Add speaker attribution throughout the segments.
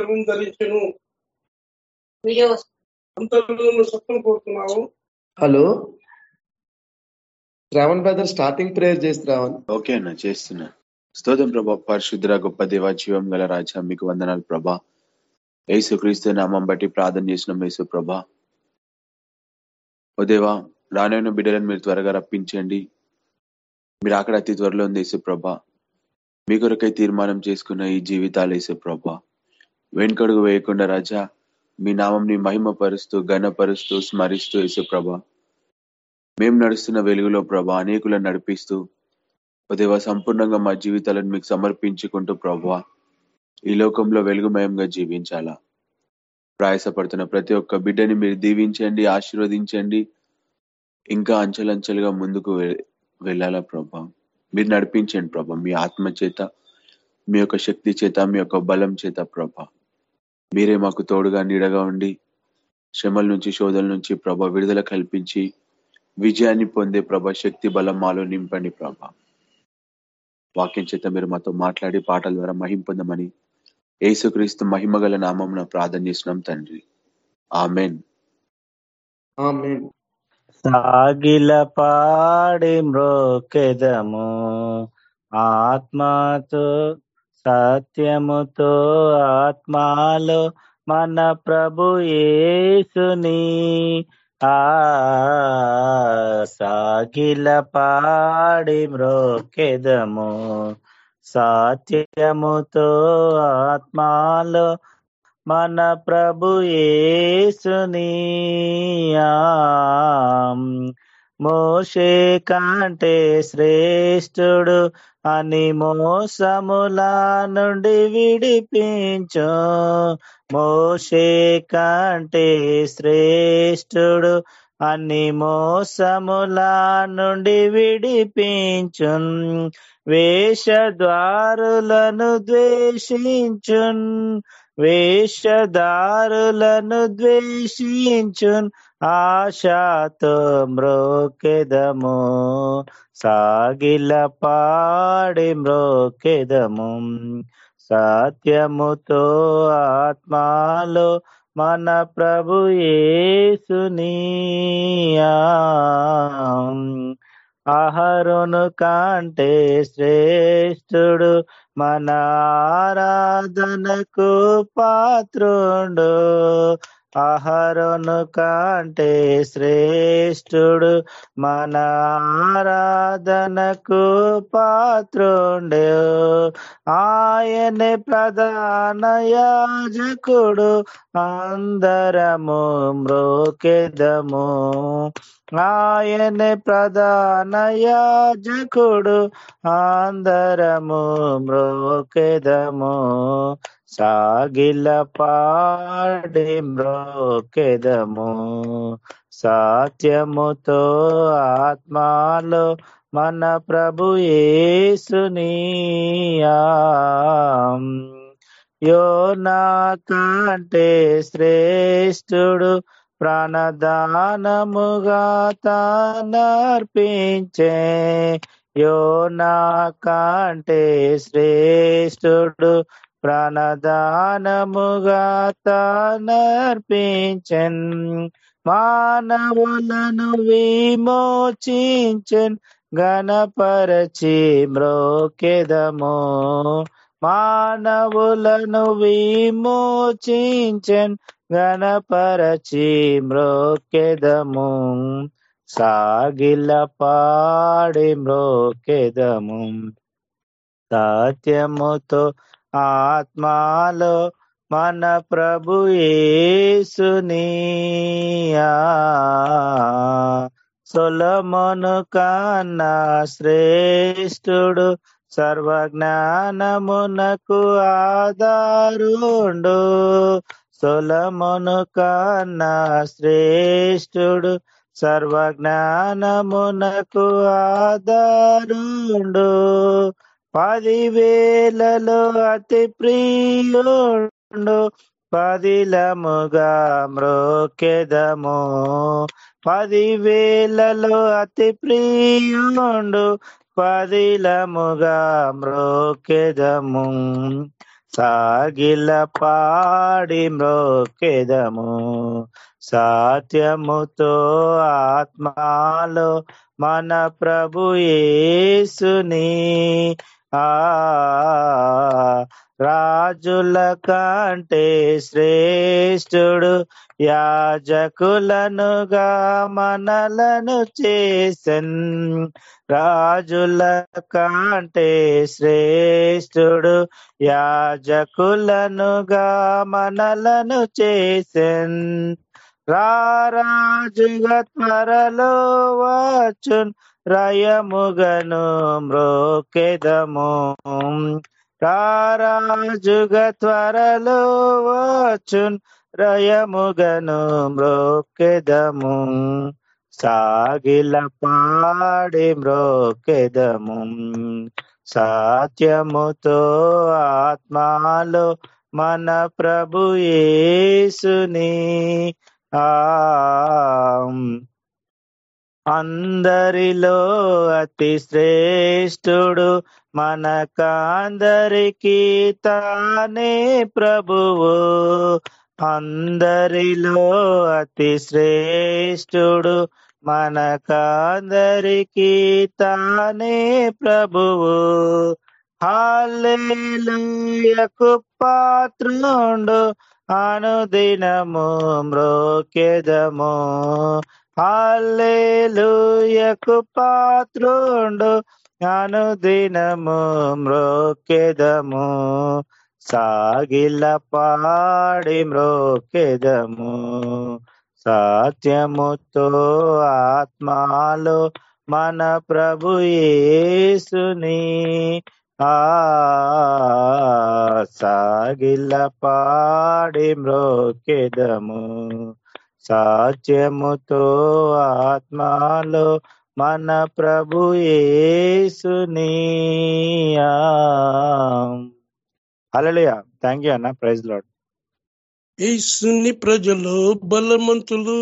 Speaker 1: గర్వం ధరించను. కోరుతున్నావు.
Speaker 2: Hello. Shravan brother starting prayer చేసి శ్రావణ్
Speaker 3: ఓకే అన్న చేస్తున్నా. స్తోత్రం ప్రభా పరిశుద్ర గొప్ప దేవ జీవం గల రాజా మీకు వందనాలు ప్రభా. యేసు క్రీస్తు నామం బట్టి ప్రార్థన చేసిన యేసు ప్రభా. ఓ దేవా రానైన బిడ్డలను మీరు త్వరగా రప్పించండి. మీరు అక్కడ అతి త్వరలో ఉంది యేసు ప్రభా. మీ కొరకై తీర్మానం చేసుకున్న ఈ జీవితాలు యేసు ప్రభా. వెనుకడుగు వేయకుండా రాజా మీ నామంని మహిమపరుస్తూ ఘనపరుస్తూ స్మరిస్తూ యేసు ప్రభ. మేము నడుస్తున్న వెలుగులో ప్రభ అనేకులను నడిపిస్తూ దేవ సంపూర్ణంగా మా జీవితాలను మీకు సమర్పించుకుంటూ ప్రభా ఈ లోకంలో వెలుగుమయంగా జీవించాలా. ప్రయాసపడుతున్న ప్రతి ఒక్క బిడ్డని మీరు దీవించండి ఆశీర్వదించండి ఇంకా అంచెలంచెలుగా ముందుకు వెళ్ళాలా ప్రభా. మీరు నడిపించండి ప్రభా మీ ఆత్మ చేత మీ యొక్క శక్తి చేత మీ యొక్క బలం చేత ప్రభా. మీరే మాకు తోడుగా నీడగా ఉండి శ్రమల నుంచి శోధల నుంచి ప్రభ విడుదల కల్పించి విజయాన్ని పొందే ప్రభ శక్తి బలం మాలో నింపండి ప్రభ. వాక్యం చేత మీరు మాతో మాట్లాడి పాటల ద్వారా మహిం పొందమని ఏసుక్రీస్తు మహిమగల నామం ప్రార్థన చేసినాం తండ్రి. ఆమెన్.
Speaker 4: సాగిల పాడి మ్రోకెదము ఆత్మతో సత్యముతో ఆత్మాలో మన ప్రభు యేసుని ఆ సాగిల పాడి మ్రోకెదము. సత్యముతో ఆత్మాలో మన ప్రభు యేసుని మోషే కంటే శ్రేష్ఠుడు అని మోసముల నుండి విడిపించు. మోషే కంటే శ్రేష్ఠుడు అన్ని మోసముల నుండి విడిపించు. వేషద్వారులను ద్వేషించున్. వేషధారులను ద్వేషించున్. ఆశాతో మ్రోకెదము సాగిల పాడి మ్రోకెదము. సత్యముతో ఆత్మాలో మన ప్రభు యేసుని ఆహరును కాంటే శ్రేష్ఠుడు మన ఆరాధనకు పాత్రుండు. ఆహారను కంటే శ్రేష్ఠుడు మన ఆరాధనకు పాత్రుండే. ఆయనే ప్రధాన యాజకుడు అందరము మ్రోకెదము ఆయనే ప్రధాన యాజకుడు అందరము మ్రోకెదము సాగిల పాడి మ్రోకెదము సాత్యముతో ఆత్మాలో మన ప్రభు యేసుని యోనా కంటే శ్రేష్ఠుడు ప్రాణదానముగా తానర్పించే. యోనా కంటే శ్రేష్ఠుడు ప్రాణదానముగా తానర్పించన్ మానవులను విమోచించన్ గణపరచి మ్రోకెదము. మానవులను విమోచించన్ గణపరచి మ్రోకెదము. సాగిల పాడి మ్రోకెదము. సాత్యముతో ఆత్మాలో మన ప్రభు యేసుని. సొలమును కన్నా శ్రేష్ఠుడు సర్వజ్ఞానమునకు ఆధారుండు. సొలమును కన్నా శ్రేష్ఠుడు సర్వజ్ఞానమునకు ఆధారుండు. పదివేలలో అతి ప్రియుడు పదిలముగా మ్రోకెదము. పదివేలలో అతి ప్రియుడు పదిలముగా మ్రోకెదము. సాగిల పాడి మ్రోకెదము. సత్యముతో ఆత్మాలో మన ప్రభు యేసుని రాజుల కంటే శ్రేష్ఠుడు యాజకులనుగా మనలను చేసన్. రాజుల కంటే శ్రేష్ఠుడు యాజకులనుగా మనలను చేసన్. రారాజుగా త్వరలో వచ్చున్. రయముగను మ్రోకెదము. రారాజుగా త్వరలో వచ్చున్ రయముగను మ్రోకెదము. సాగిల పాడి మ్రోకెదము. సాత్యముతో ఆత్మాలో మన ప్రభు యేసుని. ఆ అందరిలో అతి శ్రేష్ఠుడు మనకందరికీ తానే ప్రభువు. అందరిలో అతి శ్రేష్ఠుడు మనకందరికీ తానే ప్రభువు. హాలేలుయకు పాత్రుండు అనుదినము మ్రోకెదము హాలేలుయకు పాత్రుండు. అనుదినము మ్రోకెదము. సాగిల పాడి మ్రోకెదము. సత్యముతో ఆత్మాలో మన ప్రభు యేసుని. ఆ సాగిల పాడి మ్రోకెదము. సత్యముతో ఆత్మాలో మన ప్రభు యేసుని. హల్లెలూయా. థ్యాంక్ యూ అన్న. ప్రైజ్ లాడ్
Speaker 5: ఏసుని ప్రజలు బలవంతులు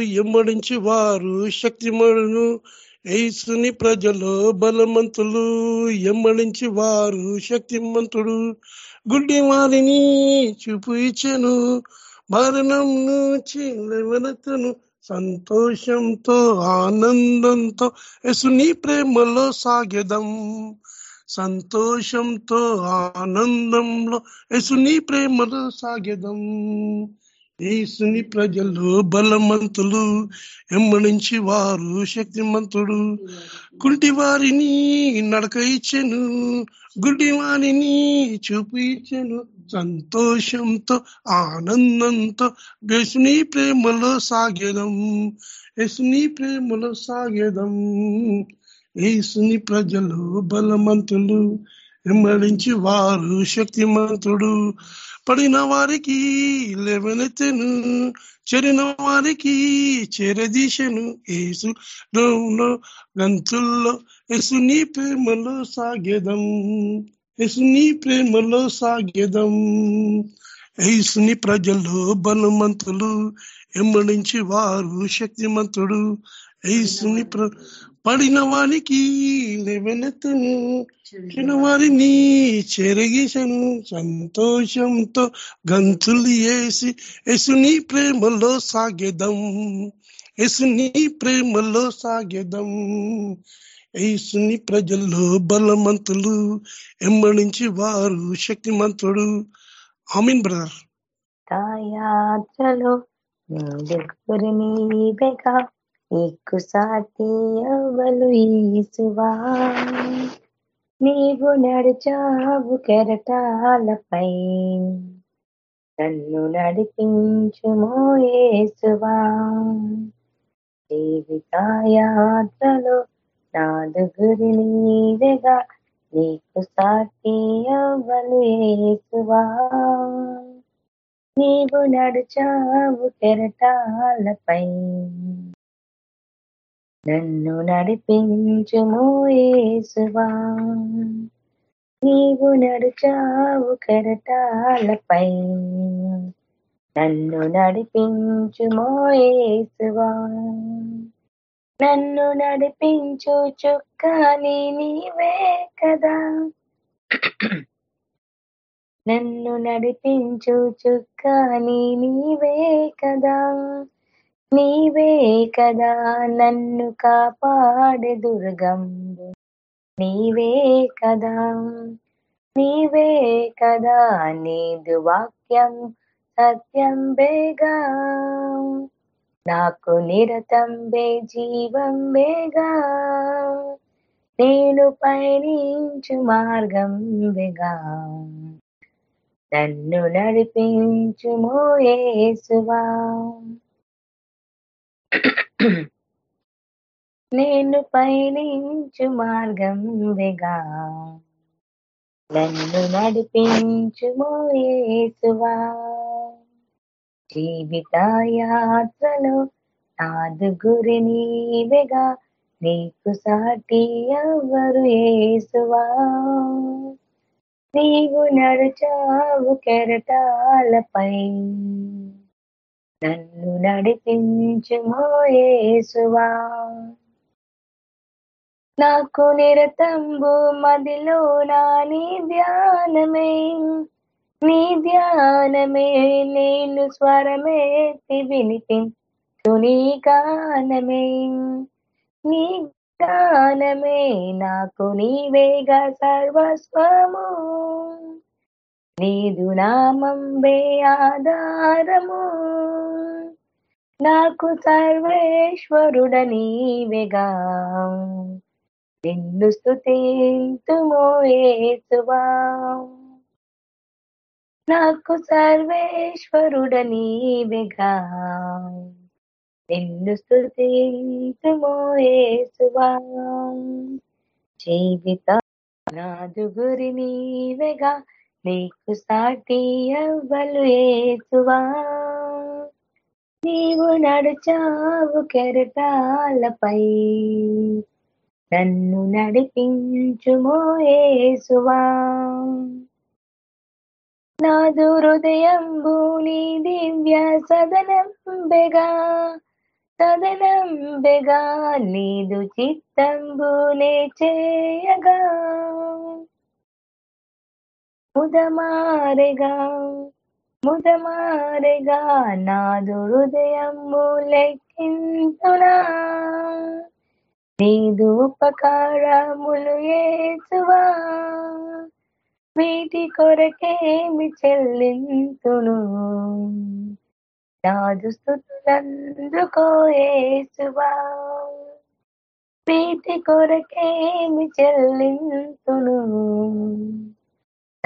Speaker 5: ఎమ్మడించి వారు శక్తిమడును ఏసుని ప్రజలు బలవంతులు ఎమ్మడించి వారు శక్తిమంతుడు. గుడ్డి వారిని చూపు ఇచ్చను. మరణం నుంచి లేవనెత్తను సంతోషంతో ఆనందంతో యేసుని ప్రేమలో సాగెదం. సంతోషంతో ఆనందంలో యేసుని ప్రేమలో సాగెదం. యేసుని ప్రజలు బలమంతులు ఎమ్మడించి వారు శక్తిమంతుడు. కుంటి వారిని నడక ఇచ్చెను గుడ్డి వారిని చూపు ఇచ్చెను. సంతోషంతో ఆనందంతో యేసుని ప్రేమలో సాగేదం యేసుని ప్రేమలో సాగేదం. యేసుని ప్రజలు బలమంతులు ఎమ్మడించి వారు శక్తిమంతుడు. పడిన వారికి లేవనెత్తెను చెరిన వారికి చెరదీశను యేసు గంతుల్లో. యేసుని ప్రేమలో సాగెదం యేసుని ప్రేమలో సాగెదం. ఏసుని ప్రజలు బలమంతులు ఎమ్మడించి వారు శక్తిమంతుడు. ఏసుని ప్ర పడిన వానికి లేవనెత్తను చిన్న నీ చెరగేశను సంతోషంతో గంతులు వేసి యసుని ప్రేమలో సాగెదం. యసుని ప్రేమలో సాగెదం. యేసుని ప్రజల్లో బలమంతులు ఎమ్మడించి వారు శక్తిమంతుడు. ఆమీన్ బ్రదర్.
Speaker 6: నీకు సాటి అవ్వలు ఈసువా. నీవు నడిచావు కెరటాలపై. నన్ను నడిపించుమో ఏసువా. జీవిత యాత్రలో నాదు గురి నీకు సాటి అవ్వలు ఏసువా. నీవు నడిచావు కెరటాలపై. నన్ను నడిపించుము ఏసువా నీవు నడుచావు కెరటాలపై. నన్ను నడిపించుమో ఏసువా నన్ను నడిపించు చుక్కాని నీవే కదా. నన్ను నడిపించు చుక్కాని నీవే కదా. నీవే కదా నన్ను కాపాడే దుర్గంబు. నీవే కదా నీవే కదా నీదు వాక్యం సత్యం బేగా. నాకు నిరతం బే జీవం బేగా. నేను పయనించు మార్గం బేగా. నన్ను నడిపించు మోయేసువా నేను పయనించు మార్గం వెగా. నన్ను నడిపించు మోయేసువా. జీవిత యాత్రలో నాదు గురి నీవెగా. నీకు సాటి ఎవరు ఏసువా. నీవు నడుచావు కెరటాలపై. నన్ను నడిపించుమోయేసువా. నాకు నిరతంబు మదిలో నా నీ ధ్యానమే నీ ధ్యానమే నేను స్వరమేతి వినిపించు నీ గానమే. నీ గానమే నాకు నీవేగా సర్వస్వము. నీదు నామంబే ఆధారము. నాకు సర్వేశ్వరుడ నీవేగా నిన్ను స్థుతింతుమోయేసువా నాకు సర్వేశ్వరుడ నీవేగా నిన్ను స్థుతింతుమోయేసువా జీవిత నాదు గురి నీవేగా. నీకు సాటి అవ్వలు ఏసువా నీవు నడుచావు కెరటాలపై. నన్ను నడిపించుమో ఏసువా నాదు హృదయంబు నీ దివ్య సదనంబెగా. సదనంబెగా నీదు చిత్తంబునే చేయగా. ముదమారెగా ముదమారెగా నాదు హృదయము లెక్కింతునా నీదు ఉపకారములు ఏసువా వీటి కొరకేమి చెల్లింతును. నాదు స్థుతులందుకో ఏసువా వీటి కొరకేమి చెల్లింతును.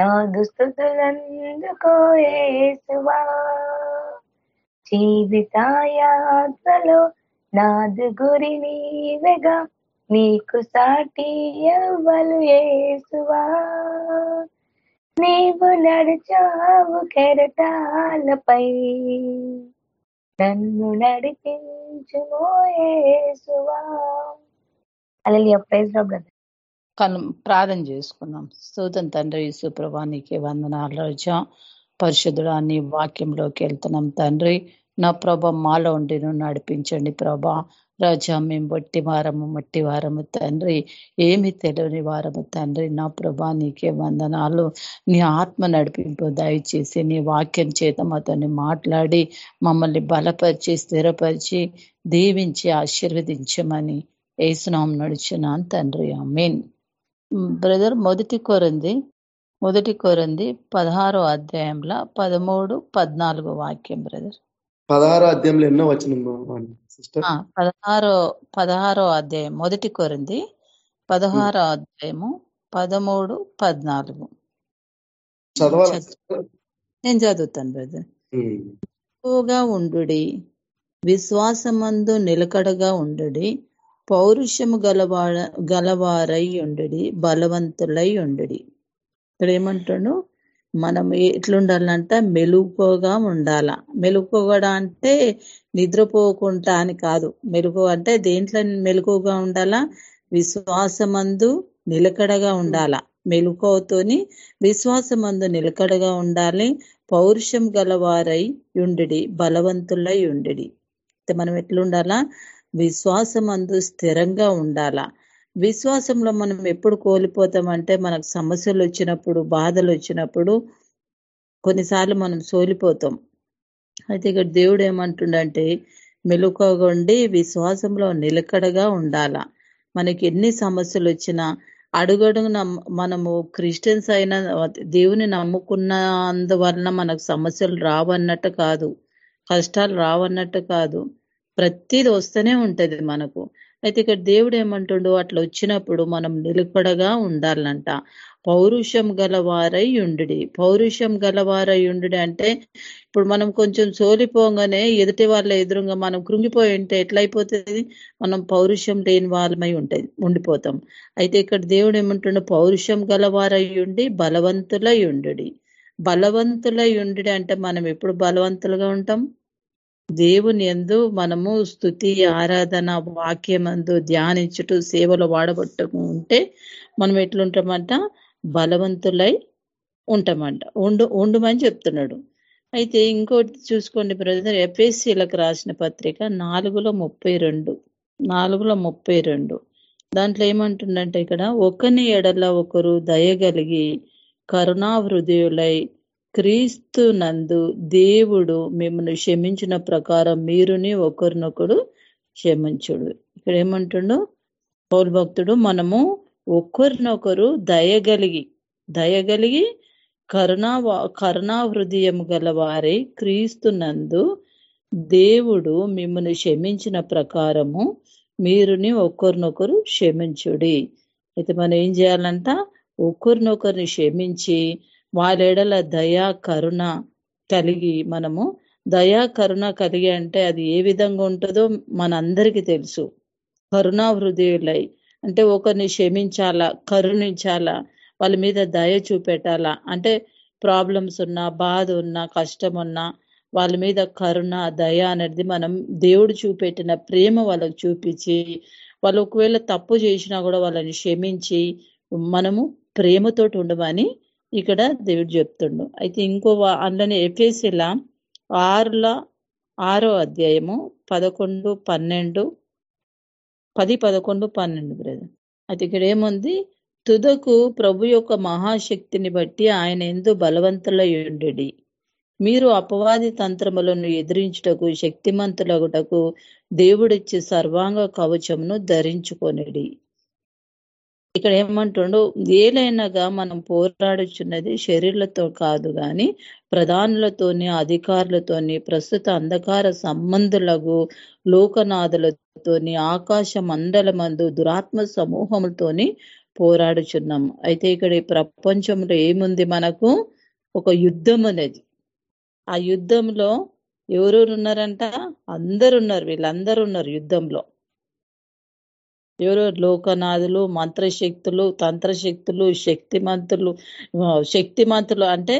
Speaker 6: నాదు జీవితాయాత్రలో నాదు గురి నీవెగా నీకు సాటి ఎవ్వలు ఏసువా. నీవు నడిచావు కెరటాలపై నన్ను నడిపించుమో ఏసువా. అలా ప్రైజ్ బ్రదర్.
Speaker 7: కను ప్రార్థన చేసుకున్నాం. సూదన్ తండ్రి సుప్రభా నీకే వందనాలు రోజా. పరిశుద్ధుడా నీ వాక్యంలోకి వెళ్తున్నాం తండ్రి. నా ప్రభ మాలో ఉండి నువ్వు నడిపించండి ప్రభా. రాజా మేము బట్టి వారము మట్టి వారము తండ్రి. ఏమి తెలియని వారము తండ్రి. నా ప్రభా నీకే వందనాలు. నీ ఆత్మ నడిపింపు దయచేసి నీ వాక్యం చేత మాతోని మాట్లాడి మమ్మల్ని బలపరిచి స్థిరపరిచి దీవించి ఆశీర్వదించమని ఏసునాం నడుచున్నాను తండ్రి. మీన్ బ్రదర్ మొదటి కొరంది మొదటి కొరంది పదహారో అధ్యాయంలో పదమూడు పద్నాలుగు వాక్యం బ్రదర్.
Speaker 2: పదహారో అధ్యాయంలో ఎన్నో వచ్చిన సిస్టర్?
Speaker 7: పదహారో పదహారో అధ్యాయం మొదటి కొరింది పదహారో అధ్యాయము పదమూడు పద్నాలుగు. నేను చదువుతాను బ్రదర్. ఎక్కువగా ఉండుడి విశ్వాసమందు నిలకడగా ఉండుడి పౌరుషము గలవాడ గలవారై ఉండుడి బలవంతులై ఉండుడి. ఇక్కడ ఏమంటాడు? మనం ఎట్లుండాలంట? మెలుకోగా ఉండాల. మెలుకోగా అంటే నిద్రపోకుండా అని కాదు. మెలుకు అంటే దేంట్లో మెలుకుగా ఉండాలా? విశ్వాసమందు నిలకడగా ఉండాల. మెలుకోతోని విశ్వాసమందు నిలకడగా ఉండాలి. పౌరుషం గలవారై ఉండి బలవంతులై ఉండి మనం ఎట్లుండాలా? విశ్వాసమందు స్థిరంగా ఉండాలా. విశ్వాసంలో మనం ఎప్పుడు కోల్పోతామంటే మనకు సమస్యలు వచ్చినప్పుడు బాధలు వచ్చినప్పుడు కొన్నిసార్లు మనం సోలిపోతాం. అయితే ఇక్కడ దేవుడు ఏమంటుండంటే మెలుకోగొండి విశ్వాసంలో నిలకడగా ఉండాల. మనకి ఎన్ని సమస్యలు వచ్చినా అడుగడుగున మనము క్రిస్టియన్స్ అయిన దేవుని నమ్ముకున్నందువలన మనకు సమస్యలు రావన్నట్టు కాదు. కష్టాలు రావన్నట్టు కాదు. ప్రతిది వస్తూనే ఉంటది మనకు. అయితే ఇక్కడ దేవుడు ఏమంటుండు అట్లా వచ్చినప్పుడు మనం నిలకడగా ఉండాలంట. పౌరుషం గలవారై ఉండి పౌరుషం గలవారై ఉండి అంటే ఇప్పుడు మనం కొంచెం సోలిపోగానే ఎదుటి వాళ్ళ ఎదురుగా మనం కృంగిపోయి ఉంటే ఎట్లయిపోతుంది? మనం పౌరుషం లేని వాళ్ళమై ఉంటుంది ఉండిపోతాం. అయితే ఇక్కడ దేవుడు ఏమంటుండో పౌరుషం గలవారై ఉండి బలవంతులై ఉండు బలవంతులై ఉండి అంటే మనం ఎప్పుడు బలవంతులుగా ఉంటాం? దేవుని ఎందు మనము స్థుతి ఆరాధన వాక్యమందు ధ్యానించుటూ సేవలు వాడబట్టుకు ఉంటే మనం ఎట్లుంటామంట? బలవంతులై ఉంటామంట. ఉండు ఉండుమని చెప్తున్నాడు. అయితే ఇంకోటి చూసుకోండి బ్రదర్ ఎఫ్ఎస్సీలకు రాసిన పత్రిక నాలుగులో ముప్పై రెండు. నాలుగులో ముప్పై రెండు. దాంట్లో ఏమంటుండంటే ఇక్కడ ఒకని ఎడల ఒకరు దయగలిగి కరుణాహృదయులై క్రీస్తు నందు దేవుడు మిమ్మల్ని క్షమించిన ప్రకారం మీరుని ఒకరినొకడు క్షమించుడు. ఇక్కడ ఏమంటుండో? పౌరు భక్తుడు మనము ఒకరినొకరు దయగలిగి దయగలిగి కరుణా కరుణా హృదయం గల క్రీస్తు క్రీస్తునందు దేవుడు మిమ్మల్ని క్షమించిన ప్రకారము మీరుని ఒకరినొకరు క్షమించుడి. అయితే మనం ఏం చేయాలంట? ఒకరినొకరిని క్షమించి వారెడల దయా కరుణ కలిగి మనము. దయా కరుణ కలిగి అంటే అది ఏ విధంగా ఉంటుందో మనందరికీ తెలుసు. కరుణా హృదయులై అంటే ఒకరిని క్షమించాలా కరుణించాలా వాళ్ళ మీద దయ చూపెట్టాలా? అంటే ప్రాబ్లమ్స్ ఉన్నా బాధ ఉన్నా కష్టం ఉన్నా వాళ్ళ మీద కరుణ దయ అనేది మనం దేవుడు చూపెట్టిన ప్రేమ వాళ్ళకు చూపించి వాళ్ళు ఒకవేళ తప్పు చేసినా కూడా వాళ్ళని క్షమించి మనము ప్రేమతోటి ఉండమని ఇక్కడ దేవుడు చెప్తుండు. అయితే ఇంకో అందులోనే ఎఫేసిలా ఆరుల ఆరో అధ్యాయము పదకొండు పన్నెండు పది పదకొండు పన్నెండు బ్రదర్. అయితే ఇక్కడ ఏముంది? తుదకు ప్రభు యొక్క మహాశక్తిని బట్టి ఆయన ఎందు బలవంతులయుండి మీరు అపవాది తంత్రములను ఎదిరించుటకు శక్తిమంతులగుటకు దేవుడిచ్చి సర్వాంగ కవచమును ధరించుకొనిడి. ఇక్కడ ఏమంటుండో? ఏలైనగా మనం పోరాడుచున్నది శరీరులతో కాదు గాని ప్రధానులతోని అధికారులతోని ప్రస్తుత అంధకార సంబంధులకు లోకనాథులతోని ఆకాశ మండలమందు దురాత్మ సమూహములతోని పోరాడుచున్నాం. అయితే ఇక్కడ ఈ ప్రపంచంలో ఏముంది మనకు? ఒక యుద్ధం అనేది ఆ యుద్ధంలో ఎవరెవరు ఉన్నారంట అందరు ఉన్నారు వీళ్ళందరూ ఉన్నారు యుద్ధంలో. ఎవరో? లోకనాథులు మంత్రశక్తులు తంత్రశక్తులు శక్తిమంతులు శక్తిమంతులు అంటే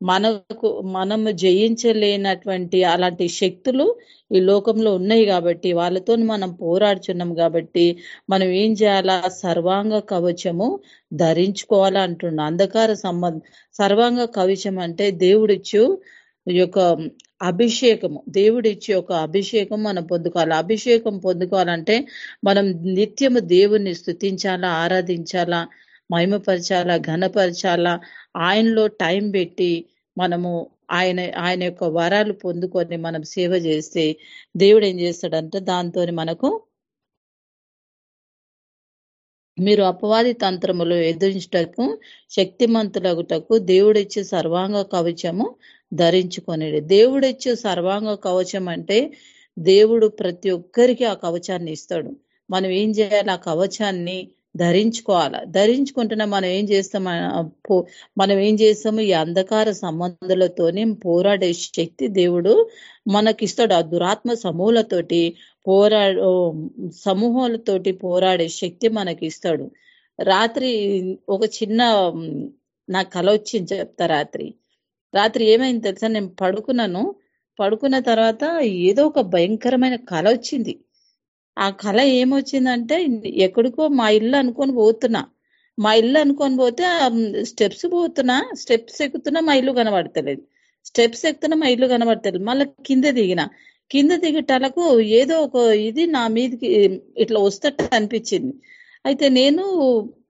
Speaker 7: మనకు మనము జయించలేనటువంటి అలాంటి శక్తులు ఈ లోకంలో ఉన్నాయి కాబట్టి వాళ్ళతో మనం పోరాడుచున్నాం కాబట్టి మనం ఏం చేయాలా? సర్వాంగ కవచము ధరించుకోవాలా అంటున్నాం. అంధకార సంబంధం సర్వాంగ కవచం అంటే దేవుడిచ్చు యొక్క అభిషేకము. దేవుడిచ్చి ఒక అభిషేకం మనం పొందుకోవాలి. అభిషేకం పొందుకోవాలంటే మనం నిత్యము దేవుణ్ణి స్థుతించాలా ఆరాధించాలా మహిమపరచాలా ఘనపరచాలా ఆయనలో టైం పెట్టి మనము ఆయన ఆయన యొక్క వరాలు పొందుకొని మనం సేవ చేస్తే దేవుడు ఏం చేస్తాడంటే? దాంతో మనకు మీరు అపవాది తంత్రములు ఎదురించటకు శక్తిమంతులగుటకు దేవుడిచ్చే సర్వాంగ కవచము ధరించుకొనిడు. దేవుడిచ్చే సర్వాంగ కవచం అంటే దేవుడు ప్రతి ఒక్కరికి ఆ కవచాన్ని ఇస్తాడు. మనం ఏం చేయాలి? ఆ కవచాన్ని ధరించుకోవాలా? ధరించుకుంటున్నా మనం ఏం చేస్తాం? మనం ఏం చేస్తాము? ఈ అంధకార సంబంధాలతోనే పోరాడే శక్తి దేవుడు మనకిస్తాడు. ఆ దురాత్మ సమూహలతోటి పోరా సమూహాలతోటి పోరాడే శక్తి మనకి ఇస్తాడు రాత్రి ఒక చిన్న నాకు కల వచ్చింది చెప్తా రాత్రి. రాత్రి ఏమైంది తెలుసా? నేను పడుకున్నాను. పడుకున్న తర్వాత ఏదో ఒక భయంకరమైన కళ వచ్చింది. ఆ కళ ఏమొచ్చిందంటే ఎక్కడికో మా ఇల్లు అనుకొని పోతున్నా. మా ఇల్లు అనుకొని పోతే స్టెప్స్ పోతున్నా. స్టెప్స్ ఎక్కుతున్నా మా ఇల్లు కనబడతలేదు. స్టెప్స్ ఎక్కుతున్నా మా ఇల్లు కనబడతలేదు. మళ్ళీ కింద దిగిన. కింద దిగటాలకు ఏదో ఒక ఇది నా మీదకి ఇట్లా వస్తట్టు అనిపించింది. అయితే నేను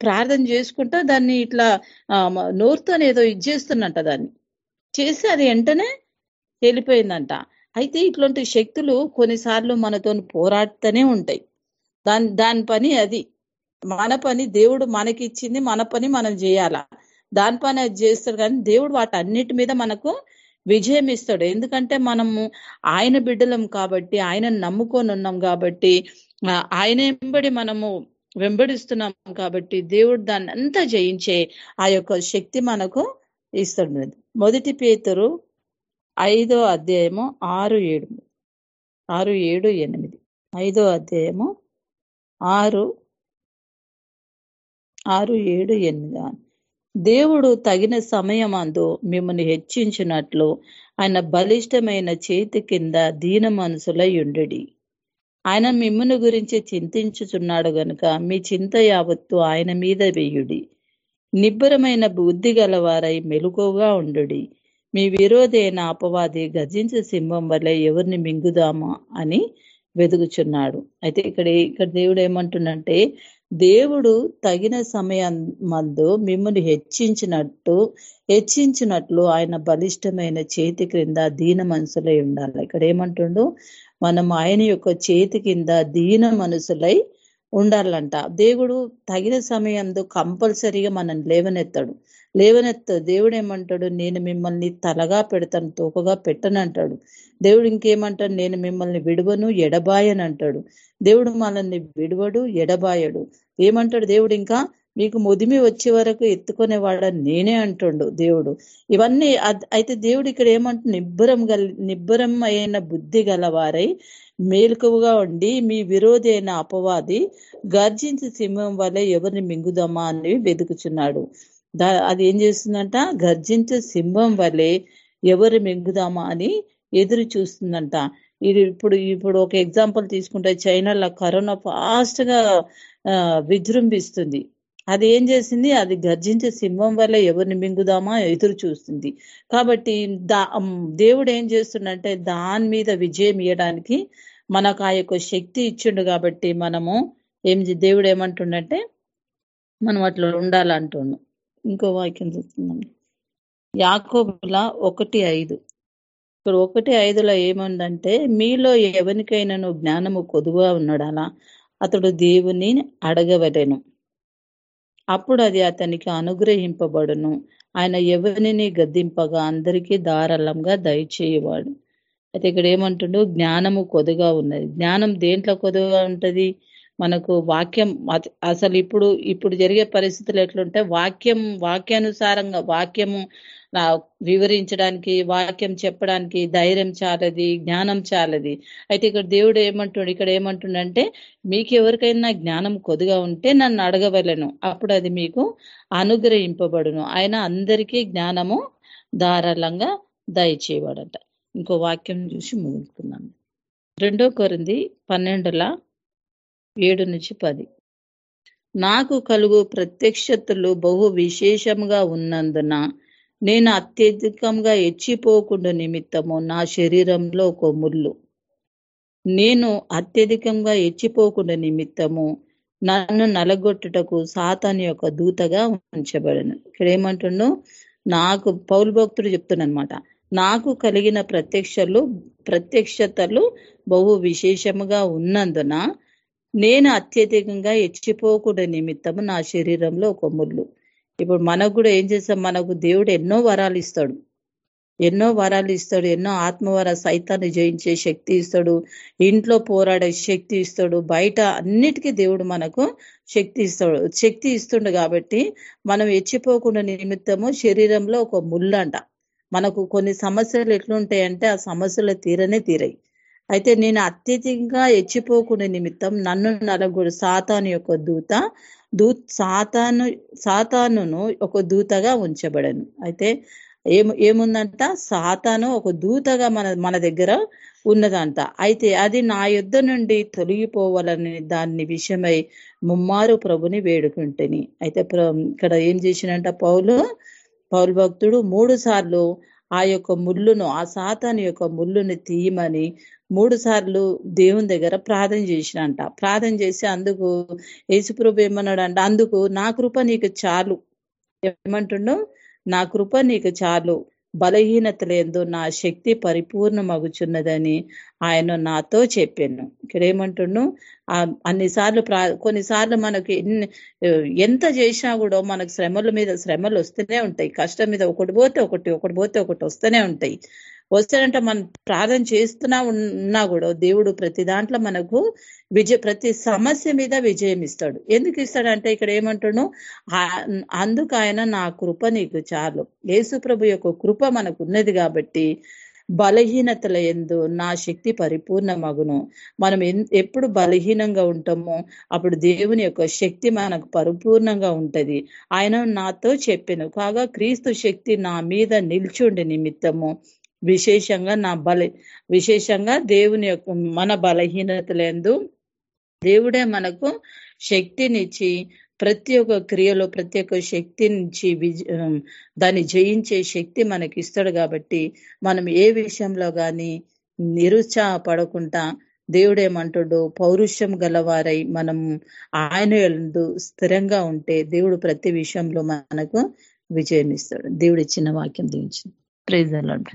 Speaker 7: ప్రార్థన చేసుకుంటా దాన్ని ఇట్లా నోరుతో ఏదో ఇది చేస్తున్నట్ట దాన్ని. చేసి అది వెంటనే వెళ్ళిపోయిందంట అయితే ఇట్లాంటి శక్తులు కొన్నిసార్లు మనతో పోరాడుతూనే ఉంటాయి. దాని దాని పని అది. మన పని దేవుడు మనకి ఇచ్చింది మన పని మనం చేయాలా? దాని పని అది చేస్తాడు కానీ దేవుడు వాటి అన్నిటి మీద మనకు విజయం ఇస్తాడు. ఎందుకంటే మనము ఆయన బిడ్డలం కాబట్టి ఆయన నమ్ముకొని ఉన్నాం కాబట్టి ఆయన వెంబడి మనము వెంబడిస్తున్నాం కాబట్టి దేవుడు దాన్ని అంతా జయించే ఆ యొక్క శక్తి మనకు ఇస్తాడు మొదటి పేతురు ఐదో అధ్యాయము ఆరు ఏడు. ఆరు ఏడు ఎనిమిది. ఐదో అధ్యాయము ఆరు ఆరు ఏడు ఎనిమిది. దేవుడు తగిన సమయం అందు మిమ్మల్ని హెచ్చించినట్లు ఆయన బలిష్టమైన చేతి కింద దీన మనసులై ఉండడి. ఆయన మిమ్మల్ని గురించి చింతించుచున్నాడు గనుక మీ చింత యావత్తు ఆయన మీద వేయుడి. నిబ్బరమైన బుద్ధి గలవారై మెలుకోగా ఉండుడి. మీ విరోధైన అపవాది గర్జించే సింహం వల్ల ఎవరిని మింగుదామా అని వెతుకుచున్నాడు అయితే ఇక్కడ ఇక్కడ దేవుడు ఏమంటుండంటే దేవుడు తగిన సమయం మందు మిమ్మల్ని హెచ్చించినట్టు హెచ్చించినట్లు ఆయన బలిష్టమైన చేతి క్రింద దీన మనసులై ఉండాలి. ఇక్కడ ఏమంటుండు? మనం ఆయన యొక్క చేతి కింద దీన మనసులై ఉండాలంట. దేవుడు తగిన సమయంలో కంపల్సరీగా మనల్ని లేవనెత్తాడు. లేవనెత్త దేవుడు ఏమంటాడు? నేను మిమ్మల్ని తలగా పెడతాను తోకగా పెట్టనంటాడు దేవుడు ఇంకేమంటాడు? నేను మిమ్మల్ని విడువను ఎడబాయని అంటాడు. దేవుడు మనల్ని విడువడు ఎడబాయడు. ఏమంటాడు దేవుడు ఇంకా? మీకు ముదిమి వచ్చే వరకు ఎత్తుకునేవాడ నేనే అంటుండు దేవుడు. ఇవన్నీ అయితే దేవుడు ఇక్కడ ఏమంటు? నిబ్బరం గల నిబ్బరం అయిన బుద్ధి గలవారై మేలుకువగా ఉండి మీ విరోధి అయిన అపవాది గర్జించి సింహం వల్ల ఎవరిని మింగుదామా అని వెతుకుచున్నాడు. దా అది ఏం చేస్తుందంట? గర్జించే సింహం వల్లే ఎవరు మింగుదామా అని ఎదురు చూస్తుందంట. ఇది ఇప్పుడు ఇప్పుడు ఒక ఎగ్జాంపుల్ తీసుకుంటే చైనాలో కరోనా ఫాస్ట్గా విజృంభిస్తుంది. అది ఏం చేసింది? అది గర్జించే సింహం వల్ల ఎవరిని మింగుదామా ఎదురు చూస్తుంది. కాబట్టి దా దేవుడు ఏం చేస్తుండంటే దాని మీద విజయం ఇవ్వడానికి మనకు ఆ యొక్క శక్తి ఇచ్చిండు కాబట్టి మనము ఏం దేవుడు ఏమంటుండంటే మనం అట్లా ఉండాలంటుండు. ఇంకో వాక్యం చూస్తున్నాం యాకోబుల ఒకటి ఐదు. ఇక్కడ ఒకటి ఐదులో ఏముందంటే మీలో ఎవరికైనాను జ్ఞానము కొదువుగా ఉన్నాడాలా అతడు దేవుని అడగవలేను అప్పుడు అది అతనికి అనుగ్రహింపబడును. ఆయన ఎవరిని గద్దింపగా అందరికీ ధారాళంగా దయచేయవాడు. అయితే ఇక్కడ ఏమంటుండో? జ్ఞానము కొదుగా ఉన్నది. జ్ఞానం దేంట్లో కొదుగా ఉంటది? మనకు వాక్యం అసలు ఇప్పుడు ఇప్పుడు జరిగే పరిస్థితులు ఎట్లుంటే వాక్యం వాక్యానుసారంగా వాక్యము వివరించడానికి వాక్యం చెప్పడానికి ధైర్యం చాలది జ్ఞానం చాలది. అయితే ఇక్కడ దేవుడు ఏమంటుడు ఇక్కడ ఏమంటుండంటే మీకు ఎవరికైనా జ్ఞానం కొద్దిగా ఉంటే నన్ను అడగవలను. అప్పుడు అది మీకు అనుగ్రహింపబడును. ఆయన అందరికీ జ్ఞానము ధారాళంగా దయచేయబడట. ఇంకో వాక్యం చూసి ముగించుకుందాం. రెండో కొరింది పన్నెండుల ఏడు నుంచి పది. నాకు కలుగు ప్రత్యక్షతలు బహు విశేషముగా ఉన్నందున నేను అత్యధికంగా ఎచ్చిపోకుండా నిమిత్తము నా శరీరంలో ఒక నేను అత్యధికంగా ఎచ్చిపోకుండా నిమిత్తము నన్ను నలగొట్టుటకు సాతాన్ యొక్క దూతగా ఉంచబడను. ఇక్కడ ఏమంటుండు నాకు పౌరు భక్తుడు చెప్తున్నమాట నాకు కలిగిన ప్రత్యక్షలు ప్రత్యక్షతలు బహు విశేషముగా ఉన్నందున నేను అత్యధికంగా ఎచ్చిపోకుండా నిమిత్తము నా శరీరంలో ఒక ఇప్పుడు మనకు కూడా ఏం చేస్తాం? మనకు దేవుడు ఎన్నో వరాలు ఇస్తాడు. ఎన్నో వరాలు ఇస్తాడు. ఎన్నో ఆత్మవర సైతాన్ని జయించే శక్తి ఇస్తాడు. ఇంట్లో పోరాడే శక్తి ఇస్తాడు. బయట అన్నిటికీ దేవుడు మనకు శక్తి ఇస్తాడు. శక్తి ఇస్తుండు కాబట్టి మనం ఎచ్చిపోకుండా నిమిత్తము శరీరంలో ఒక ముళ్ళంట మనకు కొన్ని సమస్యలు ఎట్లుంటాయంటే ఆ సమస్యలు తీరనే తీరాయి. అయితే నేను అత్యధికంగా ఎచ్చిపోకుండా నిమిత్తం నన్ను నలుగురు సాతాను యొక్క దూత దూ సాతాను సాతానును ఒక దూతగా ఉంచబడను. అయితే ఏము ఏముందంట? సాతాను ఒక దూతగా మన మన దగ్గర ఉన్నదంట. అయితే అది నా యుద్ధ నుండి తొలగిపోవాలని దాని విషయమై ముమ్మారు ప్రభుని వేడుకుంటేని. అయితే ఇక్కడ ఏం చేసినంట పౌలు? పౌలు భక్తుడు మూడు సార్లు ఆ యొక్క ముళ్ళును ఆ సాతాను యొక్క ముళ్ళుని తీయమని మూడు సార్లు దేవుని దగ్గర ప్రార్థన చేసినంట ప్రార్థన చేసి అందుకు యేసుప్రభు ఏమన్నాడు అంట అందుకు నా కృప నీకు చాలు. ఏమంటుండు? నా కృప నీకు చాలు. బలహీనతలేందు నా శక్తి పరిపూర్ణమగుచున్నదని ఆయన నాతో చెప్పాను. ఇక్కడ ఏమంటున్నాను అన్నిసార్లు ప్రా కొన్నిసార్లు మనకి ఎంత చేసినా కూడా మనకు శ్రమల మీద శ్రమలు వస్తూనే ఉంటాయి. కష్టం మీద ఒకటి పోతే ఒకటి ఒకటి పోతే ఒకటి వస్తూనే ఉంటాయి. వస్తాడంటే మనం ప్రార్థన చేస్తున్నా ఉన్నా కూడా దేవుడు ప్రతి దాంట్లో మనకు విజయ ప్రతి సమస్య మీద విజయం ఇస్తాడు. ఎందుకు ఇస్తాడంటే ఇక్కడ ఏమంటాడు అందుకు ఆయన నా కృప నీకు చాలు. యేసుప్రభు యొక్క కృప మనకు ఉన్నది కాబట్టి బలహీనతల ఎందు నా శక్తి పరిపూర్ణ మగును మనం ఎప్పుడు బలహీనంగా ఉంటామో అప్పుడు దేవుని యొక్క శక్తి మనకు పరిపూర్ణంగా ఉంటది. ఆయన నాతో చెప్పాను. కాగా క్రీస్తు శక్తి నా మీద నిల్చుండి నిమిత్తము విశేషంగా నా బల విశేషంగా దేవుని యొక్క మన బలహీనతలందు దేవుడే మనకు శక్తినిచ్చి ప్రతి ఒక్క క్రియలో ప్రతి ఒక్క శక్తి నుంచి దాన్ని జయించే శక్తి మనకి ఇస్తాడు కాబట్టి మనం ఏ విషయంలో కానీ నిరుత్సాహపడకుండా దేవుడేమంటాడు పౌరుషం గలవారై మనం ఆయన స్థిరంగా ఉంటే దేవుడు ప్రతి విషయంలో మనకు విజయం ఇస్తాడు దేవుడు ఇచ్చిన వాక్యం దించింది ప్రైజ్ అలాంటి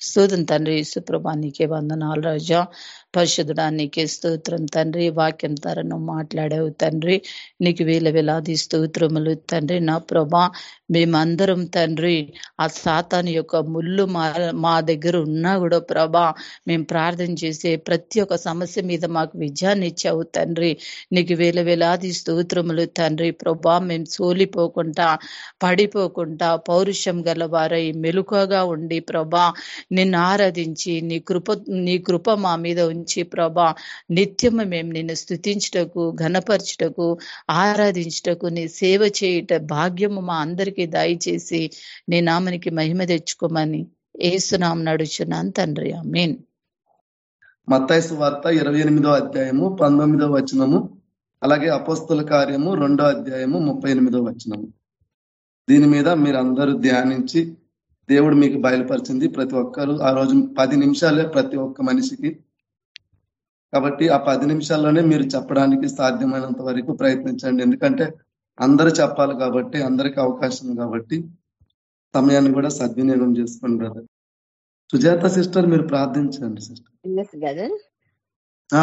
Speaker 7: స్తోత్రం తండ్రి సుప్రభా నీకే వందనాలు రాజా. పరిశుద్ధుడా నీకే స్తోత్రం తండ్రి. వాక్యం తరను మాట్లాడావు తండ్రి. నీకు వేల వేలాది స్తోత్రములు తండ్రి నా ప్రభా. మేమందరం తండ్రి ఆ సాతాను యొక్క ముళ్ళు మా మా దగ్గర ఉన్నా కూడా ప్రభా మేము ప్రార్థన చేసే ప్రతి ఒక్క సమస్య మీద మాకు విజయాన్ని ఇచ్చావు తండ్రి. నీకు వేల వేలాది స్తోత్రములు తండ్రి ప్రభా. మేము సోలిపోకుండా పడిపోకుండా పౌరుషం గలవారై మెలుకగా ఉండి ప్రభా నిన్ను ఆరాధించి నీ కృప నీ కృప మా మీద ఉంచి ప్రభా నిత్యము మేము నిన్ను స్థుతించుటకు ఘనపరచుటకు ఆరాధించుటకు నీ సేవ చేయుట భాగ్యము మా అందరికీ దయచేసి నీ నామనికి మహిమ తెచ్చుకోమని ఏసునాం నడుచున్నాను తండ్రి. మీన్
Speaker 2: మత్తాయిసు వార్త ఇరవై ఎనిమిదో అధ్యాయము పంతొమ్మిదో వచనము అలాగే అపోస్తుల కార్యము రెండో అధ్యాయము ముప్పై ఎనిమిదో వచనము. దీని మీద మీరు అందరూ ధ్యానించి దేవుడు మీకు బయలుపరిచింది ప్రతి ఒక్కరు ఆ రోజు పది నిమిషాలే ప్రతి ఒక్క మనిషికి. కాబట్టి ఆ పది నిమిషాల్లోనే మీరు చెప్పడానికి సాధ్యమైనంత వరకు ప్రయత్నించండి. ఎందుకంటే అందరూ చెప్పాలి కాబట్టి అందరికి అవకాశం కాబట్టి సమయాన్ని కూడా సద్వినియోగం చేసుకోండి బ్రదర్ సుజాత సిస్టర్ మీరు ప్రార్థించండి సిస్టర్.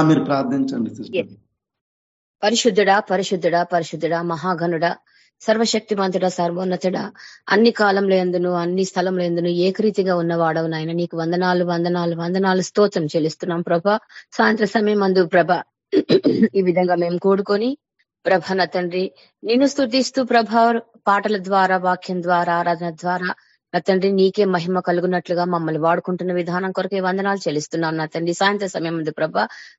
Speaker 2: మీరు ప్రార్థించండి సిస్టర్.
Speaker 8: పరిశుద్ధుడా పరిశుద్ధుడా పరిశుద్ధుడా మహాగనుడా సర్వశక్తిమంతుడ సర్వోన్నతుడ అన్ని కాలంలో ఎందును అన్ని స్థలంలో ఎందును ఏకరీతిగా ఉన్నవాడవు నాయన. నీకు వందనాలు వందనాలు వందనాలు స్తోత్రం చెల్లిస్తున్నాం ప్రభ. సాయంత్ర సమయం అందు ప్రభ. ఈ విధంగా మేము కూడుకొని ప్రభ నా తండ్రి నిన్ను స్థుతిస్తూ ప్రభ పాటల ద్వారా వాక్యం ద్వారా ఆరాధన ద్వారా నా తండ్రి నీకే మహిమ కలుగునట్లుగా మమ్మల్ని వాడుకుంటున్న విధానం కొరకే వందనాలు చెల్లిస్తున్నాం నా తండ్రి సాయంత్రం సమయం ఉంది ప్రభ.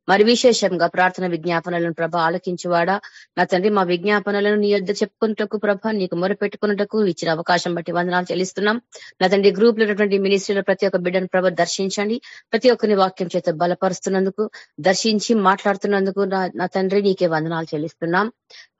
Speaker 8: మరి విశేషంగా ప్రార్థన విజ్ఞాపనలను ప్రభ ఆలకించువాడా? నా తండ్రి మా విజ్ఞాపనలను నీ యొద్ చెప్పుకున్నటకు ప్రభ నీకు మొరపెట్టుకున్నటకు ఇచ్చిన అవకాశం బట్టి వందనాలు చెల్లిస్తున్నాం. నా తండ్రి గ్రూప్లో ఉన్నటువంటి మినిస్ట్రీలో ప్రతి ఒక్క బిడ్డను ప్రభ దర్శించండి. ప్రతి ఒక్కరిని వాక్యం చేత బలపరుస్తున్నందుకు దర్శించి మాట్లాడుతున్నందుకు నా తండ్రి నీకే వందనాలు చెల్లిస్తున్నాం.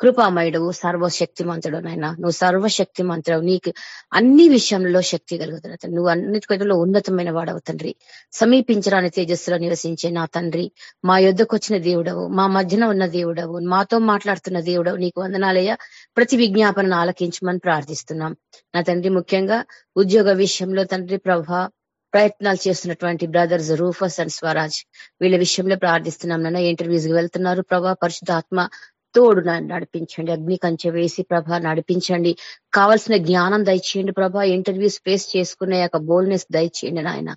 Speaker 8: కృపామయుడు సర్వశక్తిమంతుడు నాయన. నువ్వు సర్వశక్తిమంతుడు నీకు అన్ని విషయంలో శక్తి కలుగుతున్న నువ్వు అన్నిటికంటే ఉన్నతమైన వాడవు తండ్రి. సమీపించరాని తేజస్సులో నివసించే నా తండ్రి. మా యుద్ధకు వచ్చిన దేవుడవు మా మధ్యన ఉన్న దేవుడవు మాతో మాట్లాడుతున్న దేవుడవు నీకు వందనాలయ్య. ప్రతి విజ్ఞాపనను ఆలకించమని ప్రార్థిస్తున్నాం. నా తండ్రి ముఖ్యంగా ఉద్యోగ విషయంలో తండ్రి ప్రభా ప్రయత్నాలు చేస్తున్నటువంటి బ్రదర్స్ రూఫస్ అండ్ స్వరాజ్. వీళ్ళ విషయంలో ప్రార్థిస్తున్నాం నాన్న. ఇంటర్వ్యూస్ వెళ్తున్నారు ప్రభా. పరిశుద్ధాత్మ తోడు నడిపించండి. అగ్ని కంచె వేసి ప్రభ నడిపించండి. కావాల్సిన జ్ఞానం దయచేయండి ప్రభ. ఇంటర్వ్యూస్ ఫేస్ చేసుకునే యొక్క బోల్నెస్ దయచేయండి నాయన.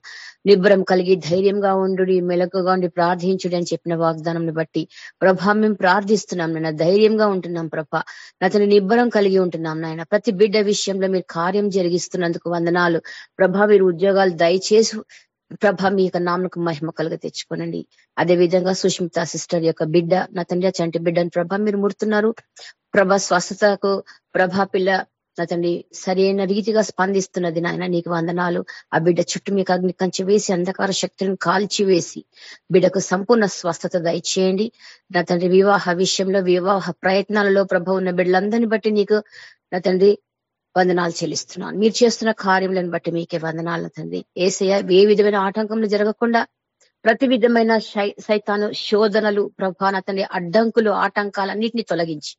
Speaker 8: నిబ్బరం కలిగి ధైర్యంగా ఉండు మెలకుగా ఉండి ప్రార్థించుడి అని చెప్పిన వాగ్దానం బట్టి ప్రభా మేము ప్రార్థిస్తున్నాం నాయన. ధైర్యంగా ఉంటున్నాం ప్రభ. అతని నిబ్బరం కలిగి ఉంటున్నాం నాయన. ప్రతి బిడ్డ విషయంలో మీరు కార్యం జరిగిస్తున్నందుకు వందనాలు. ప్రభా మీరు ఉద్యోగాలు దయచేసి ప్రభ మీ యొక్క నామకు మహిమ కలుగ తెచ్చుకోనండి. అదే విధంగా సుష్మిత సిస్టర్ యొక్క బిడ్డ నా తండ్రి చంటి బిడ్డను ప్రభ మీరు ముడుతున్నారు. ప్రభ స్వస్థతకు ప్రభా పిల్ల నా తండ్రి సరైన రీతిగా స్పందిస్తున్నది నాయన నీకు వందనాలు. ఆ బిడ్డ చుట్టూ మీకు అగ్ని కంచి వేసి అంధకార శక్తులను కాల్చి వేసి బిడ్డకు సంపూర్ణ స్వస్థత దయచేయండి. నా తండ్రి వివాహ విషయంలో వివాహ ప్రయత్నాలలో ప్రభ ఉన్న బిడ్డలందరినీ బట్టి నీకు నా తండ్రి వందనాలు చెల్లిస్తున్నాను. మీరు చేస్తున్న కార్యములను బట్టి మీకే వందనాలు తండ్రి. ఏసయ్య ఏ విధమైన ఆటంకములు జరగకుండా ప్రతి విధమైన సైతాను శోధనలు ప్రభాన తండ్రి అడ్డంకులు ఆటంకాలన్నింటినీ తొలగించి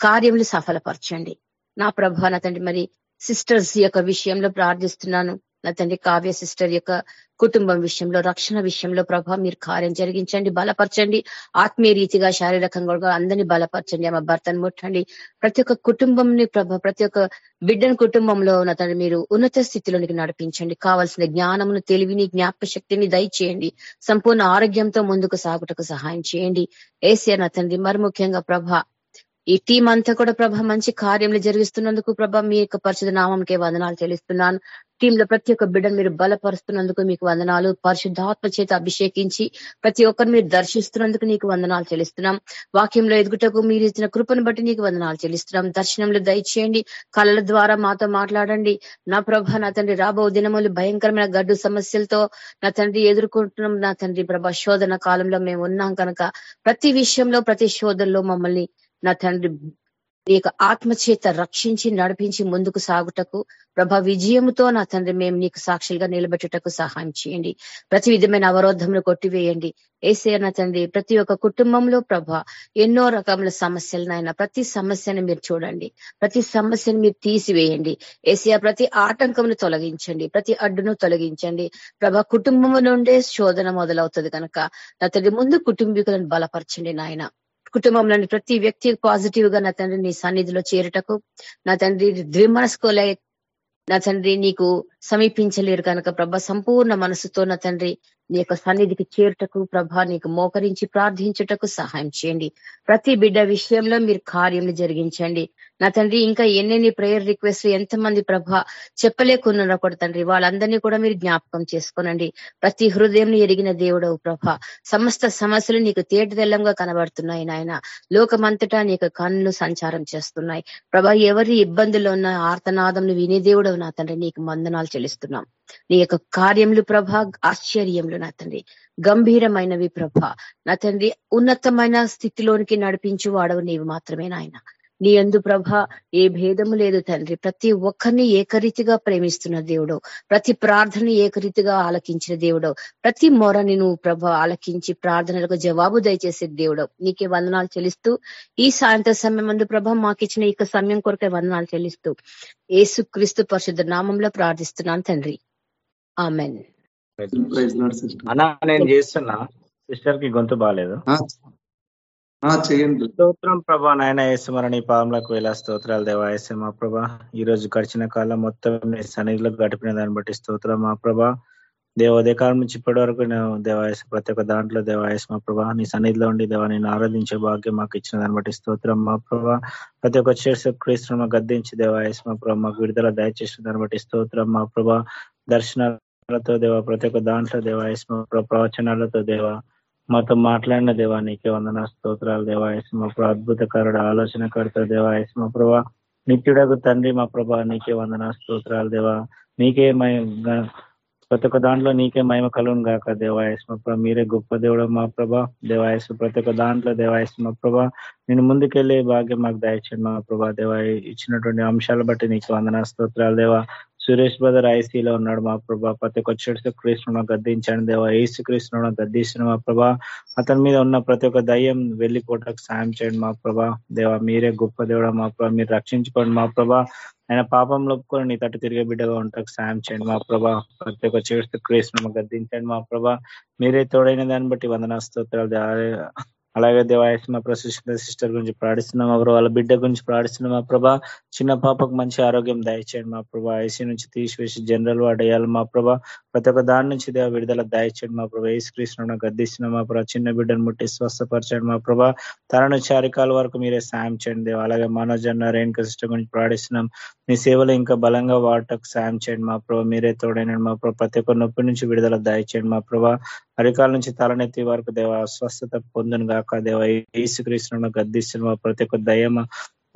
Speaker 8: కార్యములు సఫలపరచండి. నా ప్రభాన తండ్రి మరి సిస్టర్స్ యొక్క విషయంలో ప్రార్థిస్తున్నాను. నా తండ్రి కావ్య సిస్టర్ యొక్క కుటుంబం విషయంలో రక్షణ విషయంలో ప్రభా మీరు కార్యం జరిగించండి బలపరచండి. ఆత్మీయ రీతిగా శారీరకంగా అందరినీ బలపరచండి. ఆమె భర్తను ముట్టండి. ప్రతి ఒక్క కుటుంబంని ప్రభ ప్రతి ఒక్క బిడ్డను కుటుంబంలో ఉన్న తండ్రి మీరు ఉన్నత స్థితిలోనికి నడిపించండి. కావాల్సిన జ్ఞానమును తెలివిని జ్ఞాపక శక్తిని దయచేయండి. సంపూర్ణ ఆరోగ్యంతో ముందుకు సాగుటకు సహాయం చేయండి. ఏసీఆర్ నా తండ్రి మరి ముఖ్యంగా ప్రభ ఈ టీం అంతా కూడా ప్రభ మంచి కార్యములు జరిగిస్తున్నందుకు ప్రభ మీ యొక్క పరిశుద్ధ నామంకే వందనాలు చెల్లిస్తున్నాను. టీంలో ప్రతి ఒక్క బిడ్డను మీరు బలపరుస్తున్నందుకు మీకు వందనాలు. పరిశుద్ధాత్మ చేత అభిషేకించి ప్రతి ఒక్కరు మీరు దర్శిస్తున్నందుకు నీకు వందనాలు చెల్లిస్తున్నాం. వాక్యంలో ఎదుగుటకు మీరు ఇచ్చిన కృపను బట్టి నీకు వందనాలు చెల్లిస్తున్నాం. దర్శనంలో దయచేయండి. కళల ద్వారా మాతో మాట్లాడండి. నా ప్రభ నా తండ్రి రాబో దినములు భయంకరమైన గడ్డు సమస్యలతో నా తండ్రి ఎదుర్కొంటున్నాం. నా తండ్రి ప్రభ శోధన కాలంలో మేము ఉన్నాం కనుక ప్రతి విషయంలో ప్రతి శోధనలో మమ్మల్ని నా తండ్రి నీ యొక్క ఆత్మచేత రక్షించి నడిపించి ముందుకు సాగుటకు ప్రభ విజయముతో నా తండ్రి మేము నీకు సాక్షులుగా నిలబెట్టుటకు సహాయం చేయండి. ప్రతి విధమైన అవరోధములు కొట్టివేయండి. ఏసే నా తండ్రి ప్రతి ఒక్క కుటుంబంలో ప్రభ ఎన్నో రకముల సమస్యలనైనా ప్రతి సమస్యను మీరు చూడండి. ప్రతి సమస్యను మీరు తీసివేయండి. ఏసియా ప్రతి ఆటంకమును తొలగించండి. ప్రతి అడ్డును తొలగించండి. ప్రభ కుటుంబం నుండే శోధన మొదలవుతుంది కనుక నా తండ్రి ముందు కుటుంబీకులను బలపరచండి నాయన. కుటుంబంలోని ప్రతి వ్యక్తి పాజిటివ్గా నా తండ్రి నీ సన్నిధిలో చేరుటకు నా తండ్రి ద్విమనస్కోలే నా తండ్రి నీకు సమీపించలేరు కనుక ప్రభ సంపూర్ణ మనసుతో నా తండ్రి నీ యొక్క సన్నిధికి చేరుటకు ప్రభా నీకు మోకరించి ప్రార్థించుటకు సహాయం చేయండి. ప్రతి బిడ్డ విషయంలో మీరు కార్యం జరిగించండి. నా తండ్రి ఇంకా ఎన్నెన్ని ప్రేయర్ రిక్వెస్ట్ ఎంతమంది ప్రభ చెప్పలేకున్నారో కూడా తండ్రి వాళ్ళందరినీ కూడా మీరు జ్ఞాపకం చేసుకోనండి. ప్రతి హృదయం ఎరిగిన దేవుడవు ప్రభ. సమస్త సమస్యలు నీకు తేటదెల్లంగా కనబడుతున్నాయి నాయన. లోకమంతటా నీకు కన్నులు సంచారం చేస్తున్నాయి. ప్రభ ఎవరి ఇబ్బందుల్లో ఉన్న ఆర్తనాదంను వినే దేవుడవు నా తండ్రి నీకు మందనాలు చెల్లిస్తున్నాం. నీ యొక్క కార్యములు ప్రభ ఆశ్చర్యములు నా తండ్రి. గంభీరమైనవి ప్రభ. నా తండ్రి ఉన్నతమైన స్థితిలోనికి నడిపించు వాడవు నీవు మాత్రమే నాయన. నీ అందు ప్రభ ఏ భేదము లేదు తండ్రి. ప్రతి ఒక్కరిని ఏకరీతిగా ప్రేమిస్తున్న దేవుడు. ప్రతి ప్రార్థన ఏకరీతిగా ఆలకించిన దేవుడు. ప్రతి మొరని నువ్వు ప్రభ ఆలకించి ప్రార్థనలకు జవాబు దయచేసే దేవుడు. నీకే వందనాలు చెల్లిస్తూ ఈ సాయంత్ర సమయం అందు ప్రభ మాకిచ్చిన ఈ సమయం కొరకే వందనాలు చెల్లిస్తూ ఏసు క్రీస్తు పరిశుద్ధ నామంలో ప్రార్థిస్తున్నాను తండ్రి. ఆమెన్
Speaker 4: అన్నా నేను చేస్తున్నా. సిస్టర్కి గొంతు బాగాలేదు.
Speaker 2: చేయండి.
Speaker 4: స్తోత్రం ప్రభా నాయన వేసమర నీ పాములకు వేలా స్తోత్రాలు దేవా మా ప్రభా. ఈ రోజు గడిచిన కాలం మొత్తం నీ సన్నిధిలో గడిపిన దాన్ని బట్టి స్తోత్రం మా ప్రభా. దేవ ఉదయకాలం నుంచి ఇప్పటి వరకు నేను దేవాయస ప్రతి ఒక్క దాంట్లో దేవాయస మా ప్రభా నీ సన్నిధిలో ఉండి దేవా నేను ఆరాధించే భాగ్యం మాకు ఇచ్చిన దాన్ని బట్టి స్తోత్రం మా ప్రభా. ప్రతి ఒక్క చేర్స్ క్రీస్తున్న గద్దించి దేవాయస మా ప్రభా మాకు విడుదల దయచేసిన దాన్ని బట్టి స్తోత్రం మా ప్రభా. దర్శనాలతో దేవ ప్రతి ఒక్క దాంట్లో దేవ ప్రవచనాలతో దేవా మాతో మాట్లాడిన దేవా నీకే వందన స్తోత్రాలు దేవాయసం మా ప్రభా అద్భుతకరుడు ఆలోచనకర్త దేవా మా ప్రభా నిత్యుడకు తండ్రి మా ప్రభా నీకే వందన స్తోత్రాలు దేవా నీకే ప్రతి ఒక్క దాంట్లో నీకే మహిమ కలుగును గాక దేవాయస్ మా మీరే గొప్ప దేవుడు మా ప్రభా దేవాయస్ ప్రతి ఒక్క దాంట్లో దేవాయస్ ప్రభా నేను ముందుకెళ్ళే భాగ్యం మాకు దయచండి మా ప్రభా దేవా ఇచ్చినటువంటి అంశాలు బట్టి నీకు వందన స్తోత్రాలు దేవా సురేష్ బ్రదర్ ఐసీలో ఉన్నాడు మా ప్రభా. ప్రతి ఒక్క చెడు కృష్ణుడు గద్దించండి దేవా. ఏసు కృష్ణుడు గద్దించిన మా ప్రభా. అతని మీద ఉన్న ప్రతి ఒక్క దయ్యం వెళ్ళిపోవటానికి సాయం చేయండి మా ప్రభా. దేవా మీరే గొప్ప దేవుడు మా ప్రభా. మీరు రక్షించుకోండి మా ప్రభా. ఆయన పాపం లోపుకొని నీ తట్టు తిరిగే బిడ్డగా ఉంటాకు సాయం చేయండి మా ప్రభా. ప్రతి ఒక్క చేస్తూ క్రీస్తును గద్దించండి మా ప్రభా. మీరే తోడైన దాన్ని బట్టి వందనా స్తోత్రాలు అలాగే దేవాయస్ మా ప్రశిష్ట సిస్టర్ గురించి ప్రార్థిస్తున్నాం మా వాళ్ళ బిడ్డ గురించి ప్రార్థిస్తున్నాం మా ప్రభా చిన్న పాపకు మంచి ఆరోగ్యం దయచేయండి మా ప్రభా ఐసీ నుంచి తీసివేసి జనరల్ వార్డ్ అయ్యాలి మా ప్రభా ప్రతి ఒక్క దాని నుంచి దేవ విడుదల దయచేయండి మా ప్రభా ఏసు కృష్ణ గద్దిస్తున్నాం మా ప్రభా చిన్న బిడ్డను ముట్టి స్వస్థపరచండి మా ప్రభా తన నుంచి అరికాల వరకు మీరే సాయం చేయండి దేవ అలాగే మనోజ్ అన్న రేణుక సిస్టర్ గురించి ప్రార్థిస్తున్నాం మీ సేవలు ఇంకా బలంగా వాడటకు సాయం చేయండి మా ప్రభా మీరే తోడైన మా ప్రభా ప్రతి ఒక్క నొప్పి నుంచి విడుదల దయచేయండి మా ప్రభా అరికాల నుంచి తలనెత్తి వరకు దేవ అస్వస్థత పొందును గాక. దేవ ఈసుక్రీస్తున్న గద్దిస్తున్న మా ప్రతి ఒక్క దయమ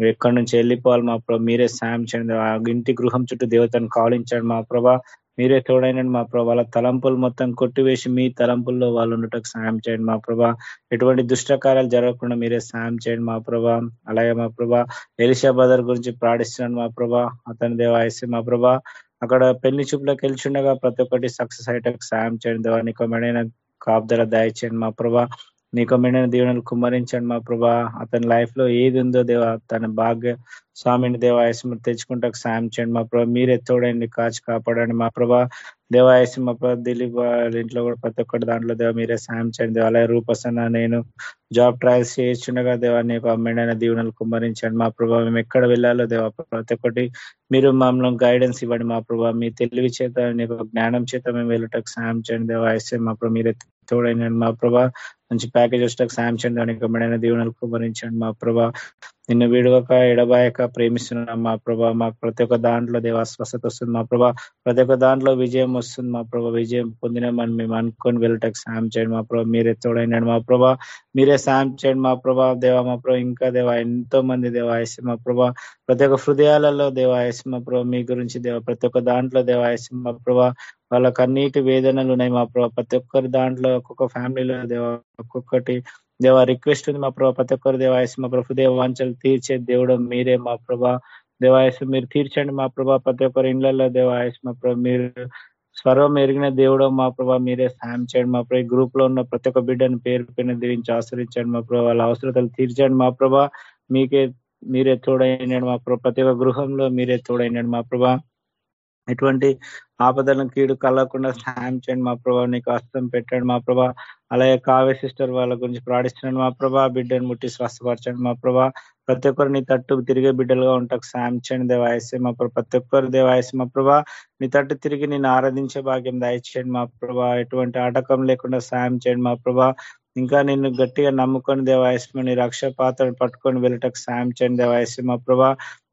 Speaker 4: ఎక్కడి నుంచి వెళ్ళిపోవాలి? మా ప్రభా మీరే సాయం చేయండి. ఆ ఇంటి గృహం చుట్టూ దేవతను కావలించండి. మా ప్రభా మీరే తోడైనండి. మా ప్రభా వాళ్ళ తలంపులు మొత్తం కొట్టివేసి మీ తలంపుల్లో వాళ్ళు ఉండటకు సాయం చేయండి. మా ప్రభా ఎటువంటి దుష్టకార్యాలు జరగకుండా మీరే సాయం చేయండి. మా ప్రభా అలాగే మా ప్రభా ఎలిషా బదర్ గురించి ప్రాణిస్తున్నాడు మా ప్రభా అతని దేవాయసి మా ప్రభా అక్కడ పెళ్ళి చూపులోకి వెళ్ళిచుండగా ప్రతి ఒక్కటి సక్సెస్ అయ్యేటకు సాయం చేయండి దేవా నీకు మెడైన కాపుదల దయచేయండి మా ప్రభా. నీకు మెండైన దీవెనలు కుమ్మరించండి మా ప్రభా. అతని లైఫ్లో ఏది ఉందో దేవా తన భాగ్య స్వామిని దేవాయసం తెచ్చుకుంటా సాయం చేయండి మా ప్రభా. మీరే తోడండి కాచి కాపాడండి మా ప్రభా. దేవాయసం మా ప్రభా దిలీప్ ఇంట్లో కూడా ప్రతి ఒక్కటి దాంట్లో దేవ మీరే సాయం చేయండి దేవ. అలాగే రూపసన్న నేను జాబ్ ట్రయల్స్ చేస్తుండగా దేవా నీకు అమ్మెండైన దీవెనలు కుమ్మరించండి మా ప్రభా. మేము ఎక్కడ వెళ్ళాలో దేవా ప్రతి ఒక్కటి మీరు మమ్మల్ని గైడెన్స్ ఇవ్వండి మా ప్రభా. మీ తెలివి చేత నీకు జ్ఞానం చేత మేము వెళ్ళటకు సాయం చేయండి దేవాయసం మా ప్రభా మీరే తోడైన మా ప్రభా మంచి ప్యాకేజెస్ వచ్చేటకు సాయం చేయండి దానికి మెడైన దీవెనలు కుమరించండి మా ప్రభా. నిన్ను విడవక ఎడబాయక ప్రేమిస్తున్నాం మా ప్రభా మాకు ప్రతి ఒక్క దాంట్లో దేవా స్వస్థత వస్తుంది మా ప్రభా ప్రతి ఒక్క దాంట్లో విజయం వస్తుంది మా ప్రభా విజయం పొందినామని మేము అనుకొని వెళ్ళటకు సాయం చేయండి మా ప్రభా మీరే తోడైనాడు మా ప్రభా మీరే సాయం చేయండి మా ప్రభా దేవా మా ప్రభా ఇంకా దేవా ఎంతో మంది దేవాయసి మా ప్రభా ప్రతి ఒక్క హృదయాలలో దేవాయసి మా ప్రభా మీ గురించి దేవ ప్రతి ఒక్క దాంట్లో దేవాయసి మా ప్రభా వాళ్ళకి వేదనలు ఉన్నాయి మా ప్రభా ప్రతి ఒక్కరి దాంట్లో ఒక్కొక్క ఫ్యామిలీలో దేవ ఒక్కొక్కటి దేవ రిక్వెస్ట్ ఉంది మా ప్రభా ప్రతి ఒక్కరు దేవాయసు మా ప్రభు దేవ వాంచలు తీర్చే దేవుడు మీరే మా ప్రభా. దేవాయసు మీరు తీర్చండి మా ప్రభా ప్రతి ఒక్కరి ఇండ్లలో దేవాయసు మా ప్రభా మీరు స్వరం ఎరిగిన దేవుడు మా ప్రభా మీరే సాయం చేయండి మా ప్రభా. గ్రూప్లో ఉన్న ప్రతి ఒక్క బిడ్డను పేరు పైన దీవించి ఆశ్రయించండి మా ప్రభా. వాళ్ళ అవసరతలు తీర్చండి మా ప్రభా. మీకే మీరే తోడైనాడు మా ప్రభా. ప్రతి ఒక్క గృహంలో మీరే తోడైనాడు మా ప్రభా. ఎటువంటి ఆపదలను కీడు కలగకుండా సాయం చేయండి మా ప్రభా నీకు అస్తం పెట్టండి మా ప్రభా. అలాగే కావ్య సిస్టర్ వాళ్ళ గురించి ప్రాణిస్తున్నాడు మా ప్రభా బిడ్డను ముట్టి స్వస్థపరచండి మా ప్రభా. ప్రతి ఒక్కరు నీ తట్టు తిరిగే బిడ్డలుగా ఉంటాకు సాయం చేయండి దేవాయసే మా ప్రభా. ప్రతి ఒక్కరు దేవాయసే మా ప్రభా నీ తట్టు తిరిగి నేను ఆరాధించే భాగ్యం దయచేయండి మా ప్రభా. ఎటువంటి ఆటకం లేకుండా సాయం చేయండి మా ప్రభా. ఇంకా నిన్ను గట్టిగా నమ్ముకొని దేవాయస్మని రక్ష పాత్ర పట్టుకొని వెళ్ళటకు సాయం చేయండి దేవాయస్మ మా ప్రభా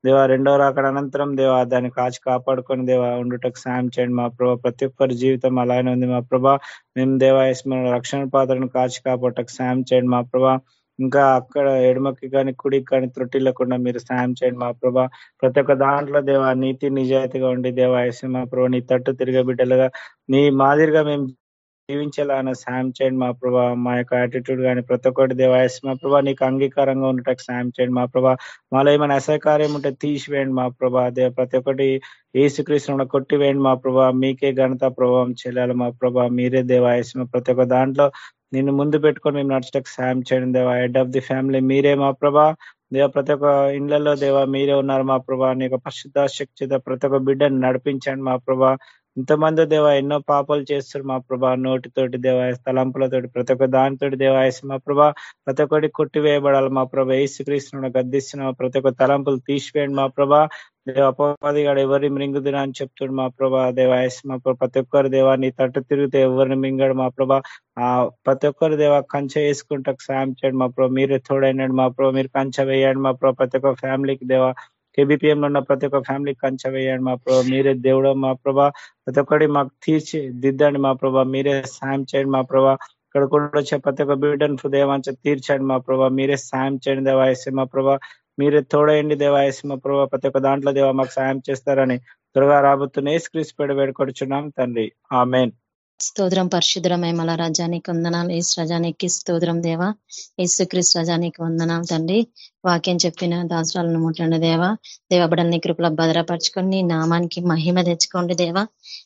Speaker 4: దేవ రెండో రాకడ అనంతరం దేవ దాన్ని కాచి కాపాడుకొని దేవ ఉండుటకు సాయం చేయండి మా ప్రభా. ప్రతి ఒక్కరి జీవితం అలానే ఉంది మా ప్రభా. మేము దేవాయస్మ రక్షణ పాత్రను కాచి కాపాడటకు సాయం చేయండి మా ప్రభా. ఇంకా అక్కడ ఎడమకి కానీ కుడికి కానీ త్రుటి లేకుండా మీరు సాయం చేయండి మా ప్రభా. ప్రతి ఒక్క దాంట్లో దేవ నీతి నిజాయితీగా ఉండి దేవాయసం మా ప్రభా నీ తట్టు తిరిగే బిడ్డలుగా నీ మాదిరిగా మేము జీవించేలాగా సాయం చేయండి మా ప్రభా. మా యొక్క యాటిట్యూడ్ కానీ ప్రతి ఒక్కటి దేవాయస్ మా ప్రభా నీకు అంగీకారంగా ఉండటకు సాయం చేయండి మా ప్రభా. మాలో ఏమైనా అసహకార్యం ఉంటే తీసివేయండి మా ప్రభా. అదే ప్రతి ఒక్కటి ఏసుకృష్ణ కొట్టివేయండి మా ప్రభా. మీకే ఘనత ప్రభావం చెల్లాలి మా ప్రభా. మీరే దేవాయస్మ ప్రతి ఒక్క దాంట్లో నిన్ను ముందు పెట్టుకొని మేము నడచటకు సాయం చేయండి దేవా. హెడ్ ఆఫ్ ది ఫ్యామిలీ మీరే మా ప్రభా. దేవ ప్రతి ఒక్క ఇండ్లలో దేవా మీరే ఉన్నారు మా ప్రభా. నీ యొక్క పరిశుద్ధ శక్తి ప్రతి ఒక్క బిడ్డను నడిపించండి మా ప్రభా. ఇంతమంది దేవ ఎన్నో పాపాలు చేస్తారు మా ప్రభా నోటితోటి దేవాయ స్థలంపులతోటి ప్రతి ఒక్క దానితోటి దేవాయసి మా ప్రభా ప్రతి ఒక్కటి కొట్టివేయబడాలి మా ప్రభా ఏసుక్రీస్తున్న గద్దిస్తున్న ప్రతి ఒక్క తలంపులు తీసివేయండి మా ప్రభా దేవ అపవాదిగాడు ఎవరిని మింగుదురా అని చెప్తుడు మా ప్రభా దేవాయసి మా ప్రభా ప్రతి ఒక్కరు దేవా నీ తట్టు తిరిగితే ఎవరిని మింగడు మా ప్రభా ఆ ప్రతి ఒక్కరు దేవా కంచె వేసుకుంటా సాయం చేయండి మా ప్రభా మీరే తోడైనాడు మా ప్రభా మీరు కంచె వేయండి మా ప్రభా ప్రతి ఒక్క ఫ్యామిలీకి దేవా కేబిపిఎం లో ఉన్న ప్రతి ఒక్క ఫ్యామిలీ కంచె వేయండి మా ప్రభా. మీరే దేవుడు మా ప్రభా. ప్రతి ఒక్కటి మాకు తీర్చి దిద్దండి మా ప్రభా. మీరే సాయం చేయండి మా ప్రభా. ఇక్కడ కూడా వచ్చే ప్రతి ఒక్క బిడ్డను హృదయవంచ తీర్చండి మా ప్రభా. మీరే సాయం చేయండి దేవాయసి మా ప్రభా. మీరే తోడయండి దేవాయసి మా ప్రభా. ప్రతి ఒక్క దాంట్లో దేవా మాకు సాయం చేస్తారని త్వరగా రాబోతున్న స్క్రీస్ పెడ వేడుకొడుచున్నాం తండ్రి. ఆ మెయిన్
Speaker 9: స్తోత్రం పరిశుద్రమే మల రజానికి వందనాలు ఏసు రజానికి స్తోత్రం దేవా. యేసుక్రీస్ రజానికి వందనాలు తండ్రి. వాక్యం చెప్పిన దాసరాలను ముట్టండి దేవా. దేవబడల్ని కృపల భద్రపరచుకొని నామానికి మహిమ తెచ్చుకోండి దేవా.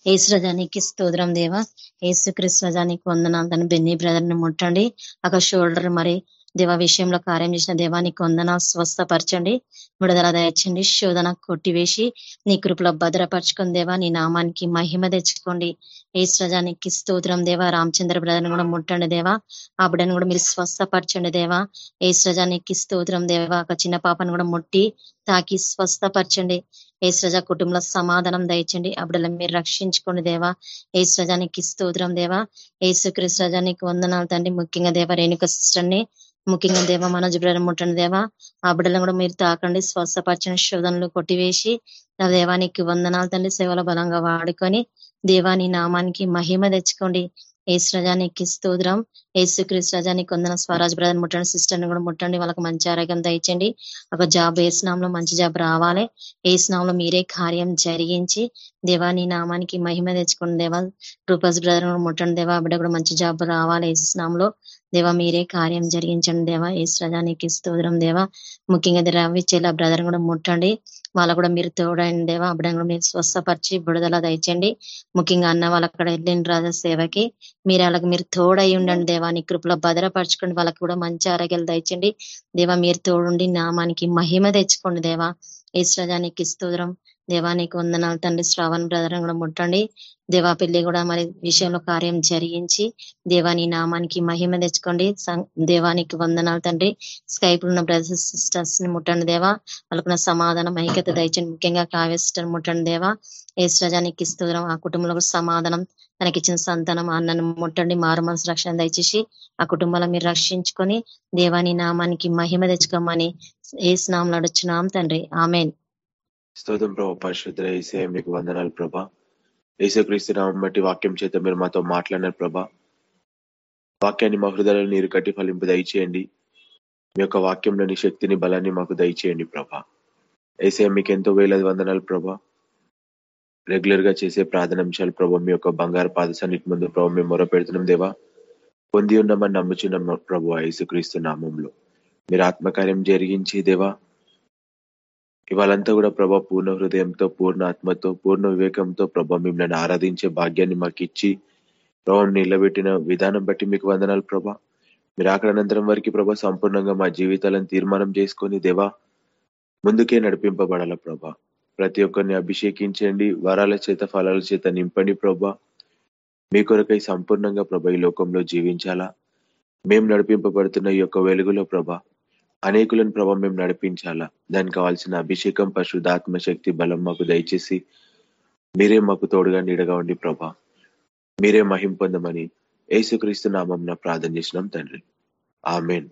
Speaker 9: ఏసు రజానికి స్తోత్రం దేవా. ఏసుక్రీస్ రజానికి వందనాలు తండ్రి. బెన్నీ బ్రదర్ని ముట్టండి. ఒక షోల్డర్ మరి దేవ విషయంలో కార్యం చేసిన దేవానికి వందన స్వస్థపరచండి. విడుదల దయచండి శోధన కొట్టివేసి నీ కృపలో భద్రపరచుకుని దేవా నీ నామానికి మహిమ తెచ్చుకోండి. ఏ స్రజానికి స్తోత్రం దేవా. రామచంద్ర బ్రదర్ని కూడా ముట్టండి దేవా. ఆ బిడ్డను కూడా మీరు స్వస్థపరచండి దేవా. ఏ స్రజానికి స్తోత్రం దేవా. ఒక చిన్న పాపను కూడా ముట్టి తాకి స్వస్థపరచండి. ఏ స్రజ కుటుంబంలో సమాధానం దయచండి ఆ మీరు రక్షించుకోండి దేవా. ఏ స్రజానికి స్తోత్రం దేవా. ఏసుక్రీస్తు రజానికి వందనాలు తండ్రి. ముఖ్యంగా దేవా రేణుక సిస్టర్ని ముఖ్యంగా దేవ మన బ్రదర్ ముట్టండి దేవా. ఆ బిడ్డలను కూడా మీరు తాకండి స్వస్థపరచని శోధనలు కొట్టివేసి నా దేవానికి వందనాలు తండ్రి సేవల బలంగా వాడుకొని దేవాని నామానికి మహిమ తెచ్చుకోండి. ఏసు రజానికి స్తోత్రం. ఏసుక్రీస్ రజానికి కొందన స్వరాజ్ బ్రదర్ ముట్టండి సిస్టర్ని కూడా ముట్టండి. వాళ్ళకి మంచి ఆరోగ్యం దయచండి ఒక జాబ్ ఏసునాంలో మంచి జాబ్ రావాలి. ఏసునాంలో మీరే కార్యం జరిగించి దేవాని నామానికి మహిమ తెచ్చుకుని దేవా. రూపస్ బ్రదర్ కూడా ముట్టండి దేవా. బిడ్డ కూడా మంచి జాబ్ రావాలి ఏసునాంలో దేవా మీరే కార్యం జరిగించండి దేవా. ఏసు రజానికి స్తోత్రం దేవా. ముఖ్యంగా రవి చెల్ల బ్రదర్ కూడా ముట్టండి.
Speaker 8: వాళ్ళ కూడా మీరు తోడండి దేవా అప్పుడే కూడా మీరు స్వస్థపరిచి బుడదల దయచండి. ముఖ్యంగా అన్న వాళ్ళు అక్కడ వెళ్ళిన రాజా సేవకి మీరు వాళ్ళకి మీరు తోడై ఉండండి దేవా నీ కృపలో భద్రపరచుకోండి. వాళ్ళకి కూడా మంచి ఆరోగ్యాలు దయచండి. దేవా మీరు తోడుండి నామానికి మహిమ తెచ్చుకోండి దేవా. ఈశ్వరాజానికి స్తోత్రం. దేవానికి వందనాలు తండ్రి శ్రావణ్ బ్రదర్ కూడా ముట్టండి. దేవా పెళ్ళి కూడా మరి విషయంలో కార్యం జరిగించి దేవాని నామానికి మహిమ తెచ్చుకోండి. దేవానికి వందనాలు తండ్రి. స్కైప్ ఉన్న బ్రదర్స్ సిస్టర్స్ని ముట్టండి దేవా. వాళ్ళకున్న సమాధానం ఐక్యత దయచండి ముఖ్యంగా కావ్య సిస్టర్ ముట్టండి దేవా. ఏశ్వరానికి ఇస్తున్నారు ఆ కుటుంబంలో సమాధానం తనకిచ్చిన సంతానం అన్నను ముట్టండి. మారు మనసు రక్షణ దయచేసి ఆ కుటుంబంలో మీరు రక్షించుకొని దేవాని నామానికి మహిమ తెచ్చుకోమని ఏ స్నామంలో అడుచున్నాం తండ్రి. ఆమెన్.
Speaker 3: స్తోత్రం ప్రభా పరిశుద్ర ఏసే మీకు వందనాలు ప్రభా. ఏసుక్రీస్తు నామం బట్టి వాక్యం చేత మీరు మాతో మాట్లాడినారు ప్రభా. వాక్యాన్ని మా హృదయాలను నీరు కట్టి ఫలింపు దయచేయండి. మీ యొక్క వాక్యంలోని శక్తిని బలాన్ని మాకు దయచేయండి ప్రభా. ఏసే మీకు ఎంతో వేలది వందనాలు ప్రభా. రెగ్యులర్గా చేసే ప్రార్థనాంశాలు ప్రభా మీ యొక్క బంగారు పాదశానికి ముందు ప్రభావ మేము మొరపెడుతున్నాం దేవా. పొంది ఉన్నామని నమ్ముచున్నాం ప్రభు యేసుక్రీస్తు నామంలో. మీరు ఆత్మకార్యం జరిగించి దేవా ఇవాళంతా కూడా ప్రభా పూర్ణ హృదయంతో పూర్ణ ఆత్మతో పూర్ణ వివేకంతో ప్రభా మిమ్మల్ని ఆరాధించే భాగ్యాన్ని మాకు ఇచ్చి ప్రభావం నిలబెట్టిన విధానం బట్టి మీకు వందనాలు ప్రభా. మీరు అనంతరం వరకు ప్రభా సంపూర్ణంగా మా జీవితాలను తీర్మానం చేసుకొని దేవా ముందుకే నడిపింపబడాల ప్రభా. ప్రతి ఒక్కరిని అభిషేకించండి వరాల చేత ఫలాల చేత నింపండి ప్రభా. మీ కొరకై సంపూర్ణంగా ప్రభ ఈ లోకంలో జీవించాలా. మేము నడిపింపబడుతున్న ఈ యొక్క వెలుగులో ప్రభా అనేకులను ప్రభావం మేము నడిపించాలా? దానికి కావాల్సిన అభిషేకం పరిశుద్ధాత్మ శక్తి బలం మాకు దయచేసి మీరే మాకు తోడుగా నీడగా ఉండి ప్రభా. మీరే మహిం పొందమని యేసుక్రీస్తు నామం ప్రార్థన చేసినాం తండ్రి. ఆమెన్.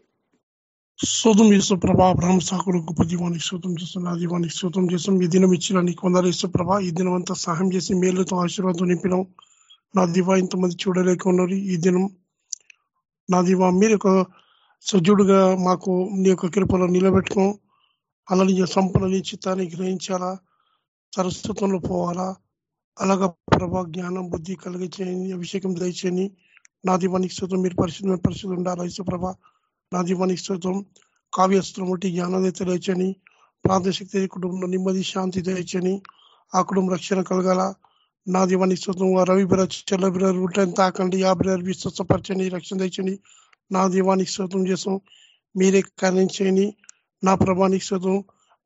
Speaker 1: శోతం చేస్తూ ప్రభా బ్రహ్మ సాకుడు గొప్ప దీవానికి శోతం చేస్తున్న దీవానికి శోతం చేస్తాం ఈ దినం ఇచ్చిన నీకు వందలు ఇస్తూ ప్రభా ఈ దినం అంతా సహాయం చేసి మేలుతో ఆశీర్వాదం నింపినాం. నా దివా ఇంతమంది చూడలేక ఉన్నారు. ఈ దినం నా దివా మీరు ఒక సజ్జుడుగా మాకు నీ యొక్క కృపలో నిలబెట్టుకో. అలా నీ సంపన్న చిత్తాన్ని గ్రహించాలా. సరస్వతంలో పోవాలా. అలాగా ప్రభా జ్ఞానం బుద్ధి కలిగించేయండి అభిషేకం దయచేయని. నా దీవానికి స్తోత్రం. మీరు పరిశుద్ధమైన పరిస్థితులు ఉండాలి ప్రభ. నా దీవానికి స్తోత్రం. కావ్యస్త్రం ఒకటి జ్ఞానం తెలియచని ప్రాంతశక్తి కుటుంబంలో నెమ్మది శాంతి దయచని ఆ కుటుంబం రక్షణ కలగాల. నా దీవానికి స్తోత్రం. రవి బ్రదర్ చెల్ల బ్రదర్ తాకండి. ఆ బ్రదర్ విశ్వసపరచని రక్షణ తెచ్చని నా దీవానికి స్తోత్రం చేసాం మీరే కార్యం నా ప్రభానికి స్తోత్రం.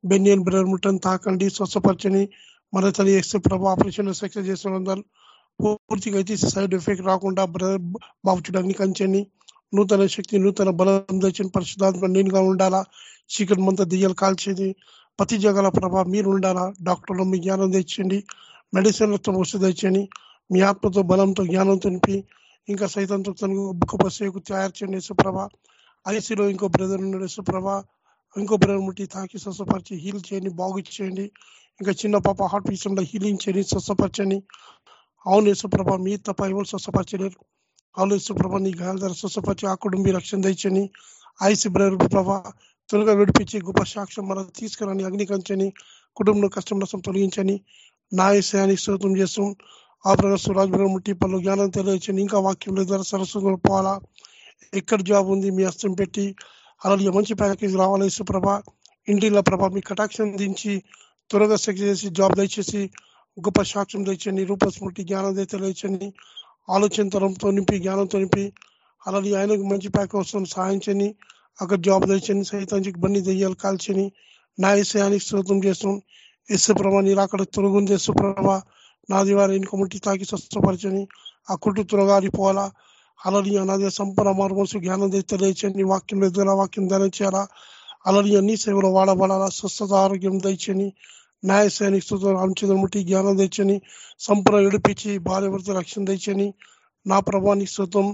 Speaker 1: బెన్యన్ బ్రదర్ ముట్టని తాకండి స్వచ్ఛపరచని మన తల్లి ఎక్స్ ప్రభా ఆపరేషన్ సక్సెస్ చేస్తున్న పూర్తిగా అయితే సైడ్ ఎఫెక్ట్ రాకుండా బ్రదర్ బాబు చూడడానికి కంచండి నూతన శక్తి నూతన బలం తెచ్చిన పరిశుధాత్మ నేనుగా ఉండాలా? చీకటి మంత దియ్యలు కాల్చేది. ప్రతి జగల ప్రభా మీరు ఉండాలా? డాక్టర్లు మీ జ్ఞానం తెచ్చండి మెడిసిన్లతో వసతి తెచ్చండి మీ ఆత్మతో బలంతో జ్ఞానం తినిపి ఇంకా సైతంతో గొప్ప సేవకు తయారు చేయండి యేసుప్రభ ఐసీలో ఇంకో బ్రదర్ ఉన్నాడు యేసుప్రభ. ఇంకో బ్రదర్ ముట్టి తాకి స్వస్థపరిచి హీల్ చేయండి బాగు చేయండి. ఇంకా చిన్న పాప హార్ట్ విషయంలో హీలింగ్ చేయండి స్వస్థపరచండి. అవును యేసుప్రభ మీ తప్ప ఎవరు స్వస్థపరచలేరు. అవును యేసుప్రభ నీ గాయాల ద్వారా స్వస్థపరిచి ఆ కుటుంబీ రక్షణ తెచ్చని ఐసీ బ్రదర్ ప్రభ త్వరగా విడిపించి గొప్ప సాక్ష్యం మన తీసుకురాని అగ్నికంచని కుటుంబంలో కష్టం నష్టం తొలగించని నా విషయానికి స్తోత్రం చేస్తాం ఆ ప్రకారం ముట్టి పలు జ్ఞానం తెలియచండి ఇంకా వాక్యం ద్వారా సరస్వతం పోవాలా? ఎక్కడ జాబ్ ఉంది? మీ అస్తం పెట్టి అలాగే మంచి ప్యాకేజ్ రావాలి సుప్రభ ఇంటిలో ప్రభ మీ కటాక్షం దించి త్వరగా సెక్స్ చేసి జాబ్ దయచేసి గొప్ప సాక్ష్యం తెచ్చండి రూపస్మృతి జ్ఞానం తెలియచండి ఆలోచన తరంతో నింపి జ్ఞానంతో నింపి అలాగే ఆయనకు మంచి ప్యాక్ వస్తుంది సాధించని అక్కడ జాబ్ తెచ్చని సైతానికి బండి దెయ్యాలు కాల్చని నా విషయానికి స్తోత్రం చేస్తాం ఎస్సు ప్రభా నీరు అక్కడ తొలగుంది ఎస్సు నాది వారి ఇంకొమటి తాకి స్వస్థపరచని ఆ కుట్టు త్వరగా ఆడిపోవాలా అలలి నాది సంపూర్ణ మార్మోసు జ్ఞానం తెలియచని వాక్యం ఎదుగుల వాక్యం ధరించాలా అలలి అన్ని సేవలు వాడబడాలా? స్వస్థత ఆరోగ్యం దయచని న్యాయశానికి అంచెదలు ముట్టి జ్ఞానం తెచ్చని సంపూర్ణ విడిపించి భార్య రక్షణ తెచ్చని నా ప్రభానికి శృతం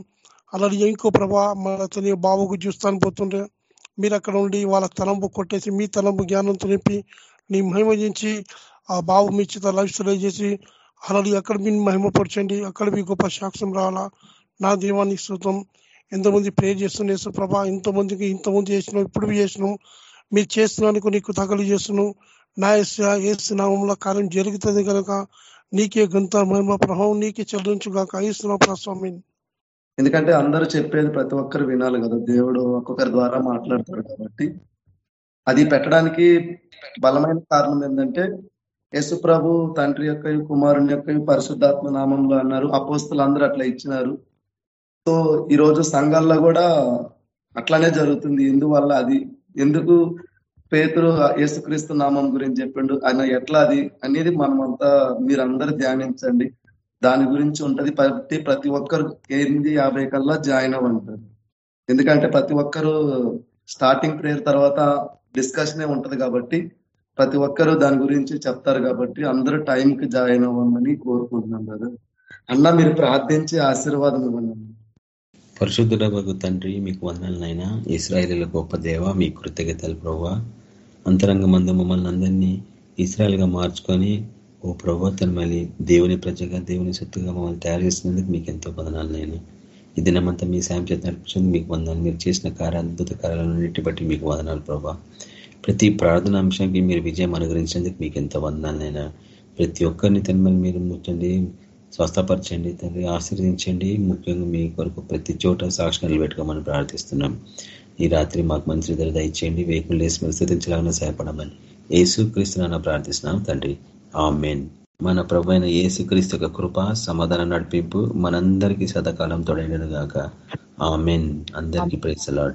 Speaker 1: అలాగే ఇంకో ప్రభా మన తన బాబుకు చూస్తాను పోతుండే మీరు అక్కడ ఉండి వాళ్ళ తలంపు కొట్టేసి మీ తలంపు జ్ఞానంతో నింపి నీ మహిమజించి ఆ బాబు మీ చేత లైఫ్ స్టైల్ చేసి అలాగే అక్కడ మీ మహిమపరచండి. అక్కడ మీ గొప్ప సాక్ష్యం రావాలా? నా దీవానికి శృతం ఎంతమంది ప్రేర్ చేస్తున్న ప్రభా. ఎంతమందికి ఇంతమంది చేసినాం ఇప్పుడు చేసినాం. మీరు చేస్తున్నానికి నీకు తగలు చేస్తున్నాం. నా ఏసునామంలో కార్యం జరుగుతుంది కనుక నీకే గంత మహిమ ప్రభావం నీకే చెల్లించుగాక. ఇస్తున్నాం ప్రస్వామి
Speaker 2: ఎందుకంటే అందరూ చెప్పేది ప్రతి ఒక్కరు వినాలి కదా. దేవుడు ఒక్కొక్కరి ద్వారా మాట్లాడతాడు కాబట్టి. అది పెట్టడానికి బలమైన కారణం ఏంటంటే యేసు ప్రభు తండ్రి యొక్క కుమారుని యొక్క పరిశుద్ధాత్మ నామంలో అన్నారు. అపోస్తులు అందరూ అట్లా ఇచ్చినారు. సో ఈ రోజు సంఘాల్లో కూడా అట్లానే జరుగుతుంది. ఎందువల్ల అది? ఎందుకు పేతురు యేసుక్రీస్తు నామం గురించి చెప్పిండు? ఆయన ఎట్లా అది? అనేది మనమంతా మీరందరూ ధ్యానించండి. దాని గురించి ఉంటది. ప్రతి ప్రతి ఒక్కరు ఎనిమిది యాభై కల్లా జాయిన్ అవ్వంటారు. ఎందుకంటే ప్రతి ఒక్కరు స్టార్టింగ్ ప్రేయర్ తర్వాత డిస్కషనే ఉంటది కాబట్టి ప్రతి ఒక్కరు దాని గురించి చెప్తారు కాబట్టి అందరూ టైంకి జాయిన్ అవ్వమని కోరుకుంటున్నాం కదా అన్న మీరు ప్రార్థించి ఆశీర్వాదం ఇవ్వండి.
Speaker 10: పరిశుద్ధుడ తండ్రి మీకు వందనైనా ఇస్రాయలీల గొప్ప దేవ మీ కృతజ్ఞతలు ప్రభావ. అంతరంగ మందు మమ్మల్ని అందరినీ ఇస్రాయల్గా మార్చుకొని ఓ ప్రభా తన మళ్ళీ దేవుని ప్రజగా దేవుని సొత్తుగా మమ్మల్ని తయారు చేసినందుకు మీకు ఎంతో వదనాలనైనా ఈ దినమంతా మీ సాయం చేత నడిపించింది మీకు వందనాలు. మీరు చేసిన కార్య అద్భుత కార్యాలన్నిటి బట్టి మీకు వదనాలు ప్రభా ప్రతి ప్రార్థన అంశానికి మీరు విజయం అనుగ్రహించినందుకు మీకు ఎంత వందనాలనైనా ప్రతి ఒక్కరిని తనమని మీరు ముట్టండి స్వస్థపరచండి తండ్రి ఆశీర్వదించండి. ముఖ్యంగా మీ కొరకు ప్రతి చోట సాక్షి నిలబెట్టుకోమని ప్రార్థిస్తున్నాం. ఈ రాత్రి మాకు మంచి ధర దయచేయండి. వేకులు లేసి మీరు స్థితించలాగానే సహాయపడమని ఏసు క్రీస్తున్నా ప్రార్థిస్తున్నాం తండ్రి. ఆమెన్. మన ప్రభు అయిన ఏసుక్రీస్తు యొక్క కృప సమాధానం నడిపింపు మనందరికీ సదాకాలం తొడైనను గాక. అందరికీ ప్రేసలాట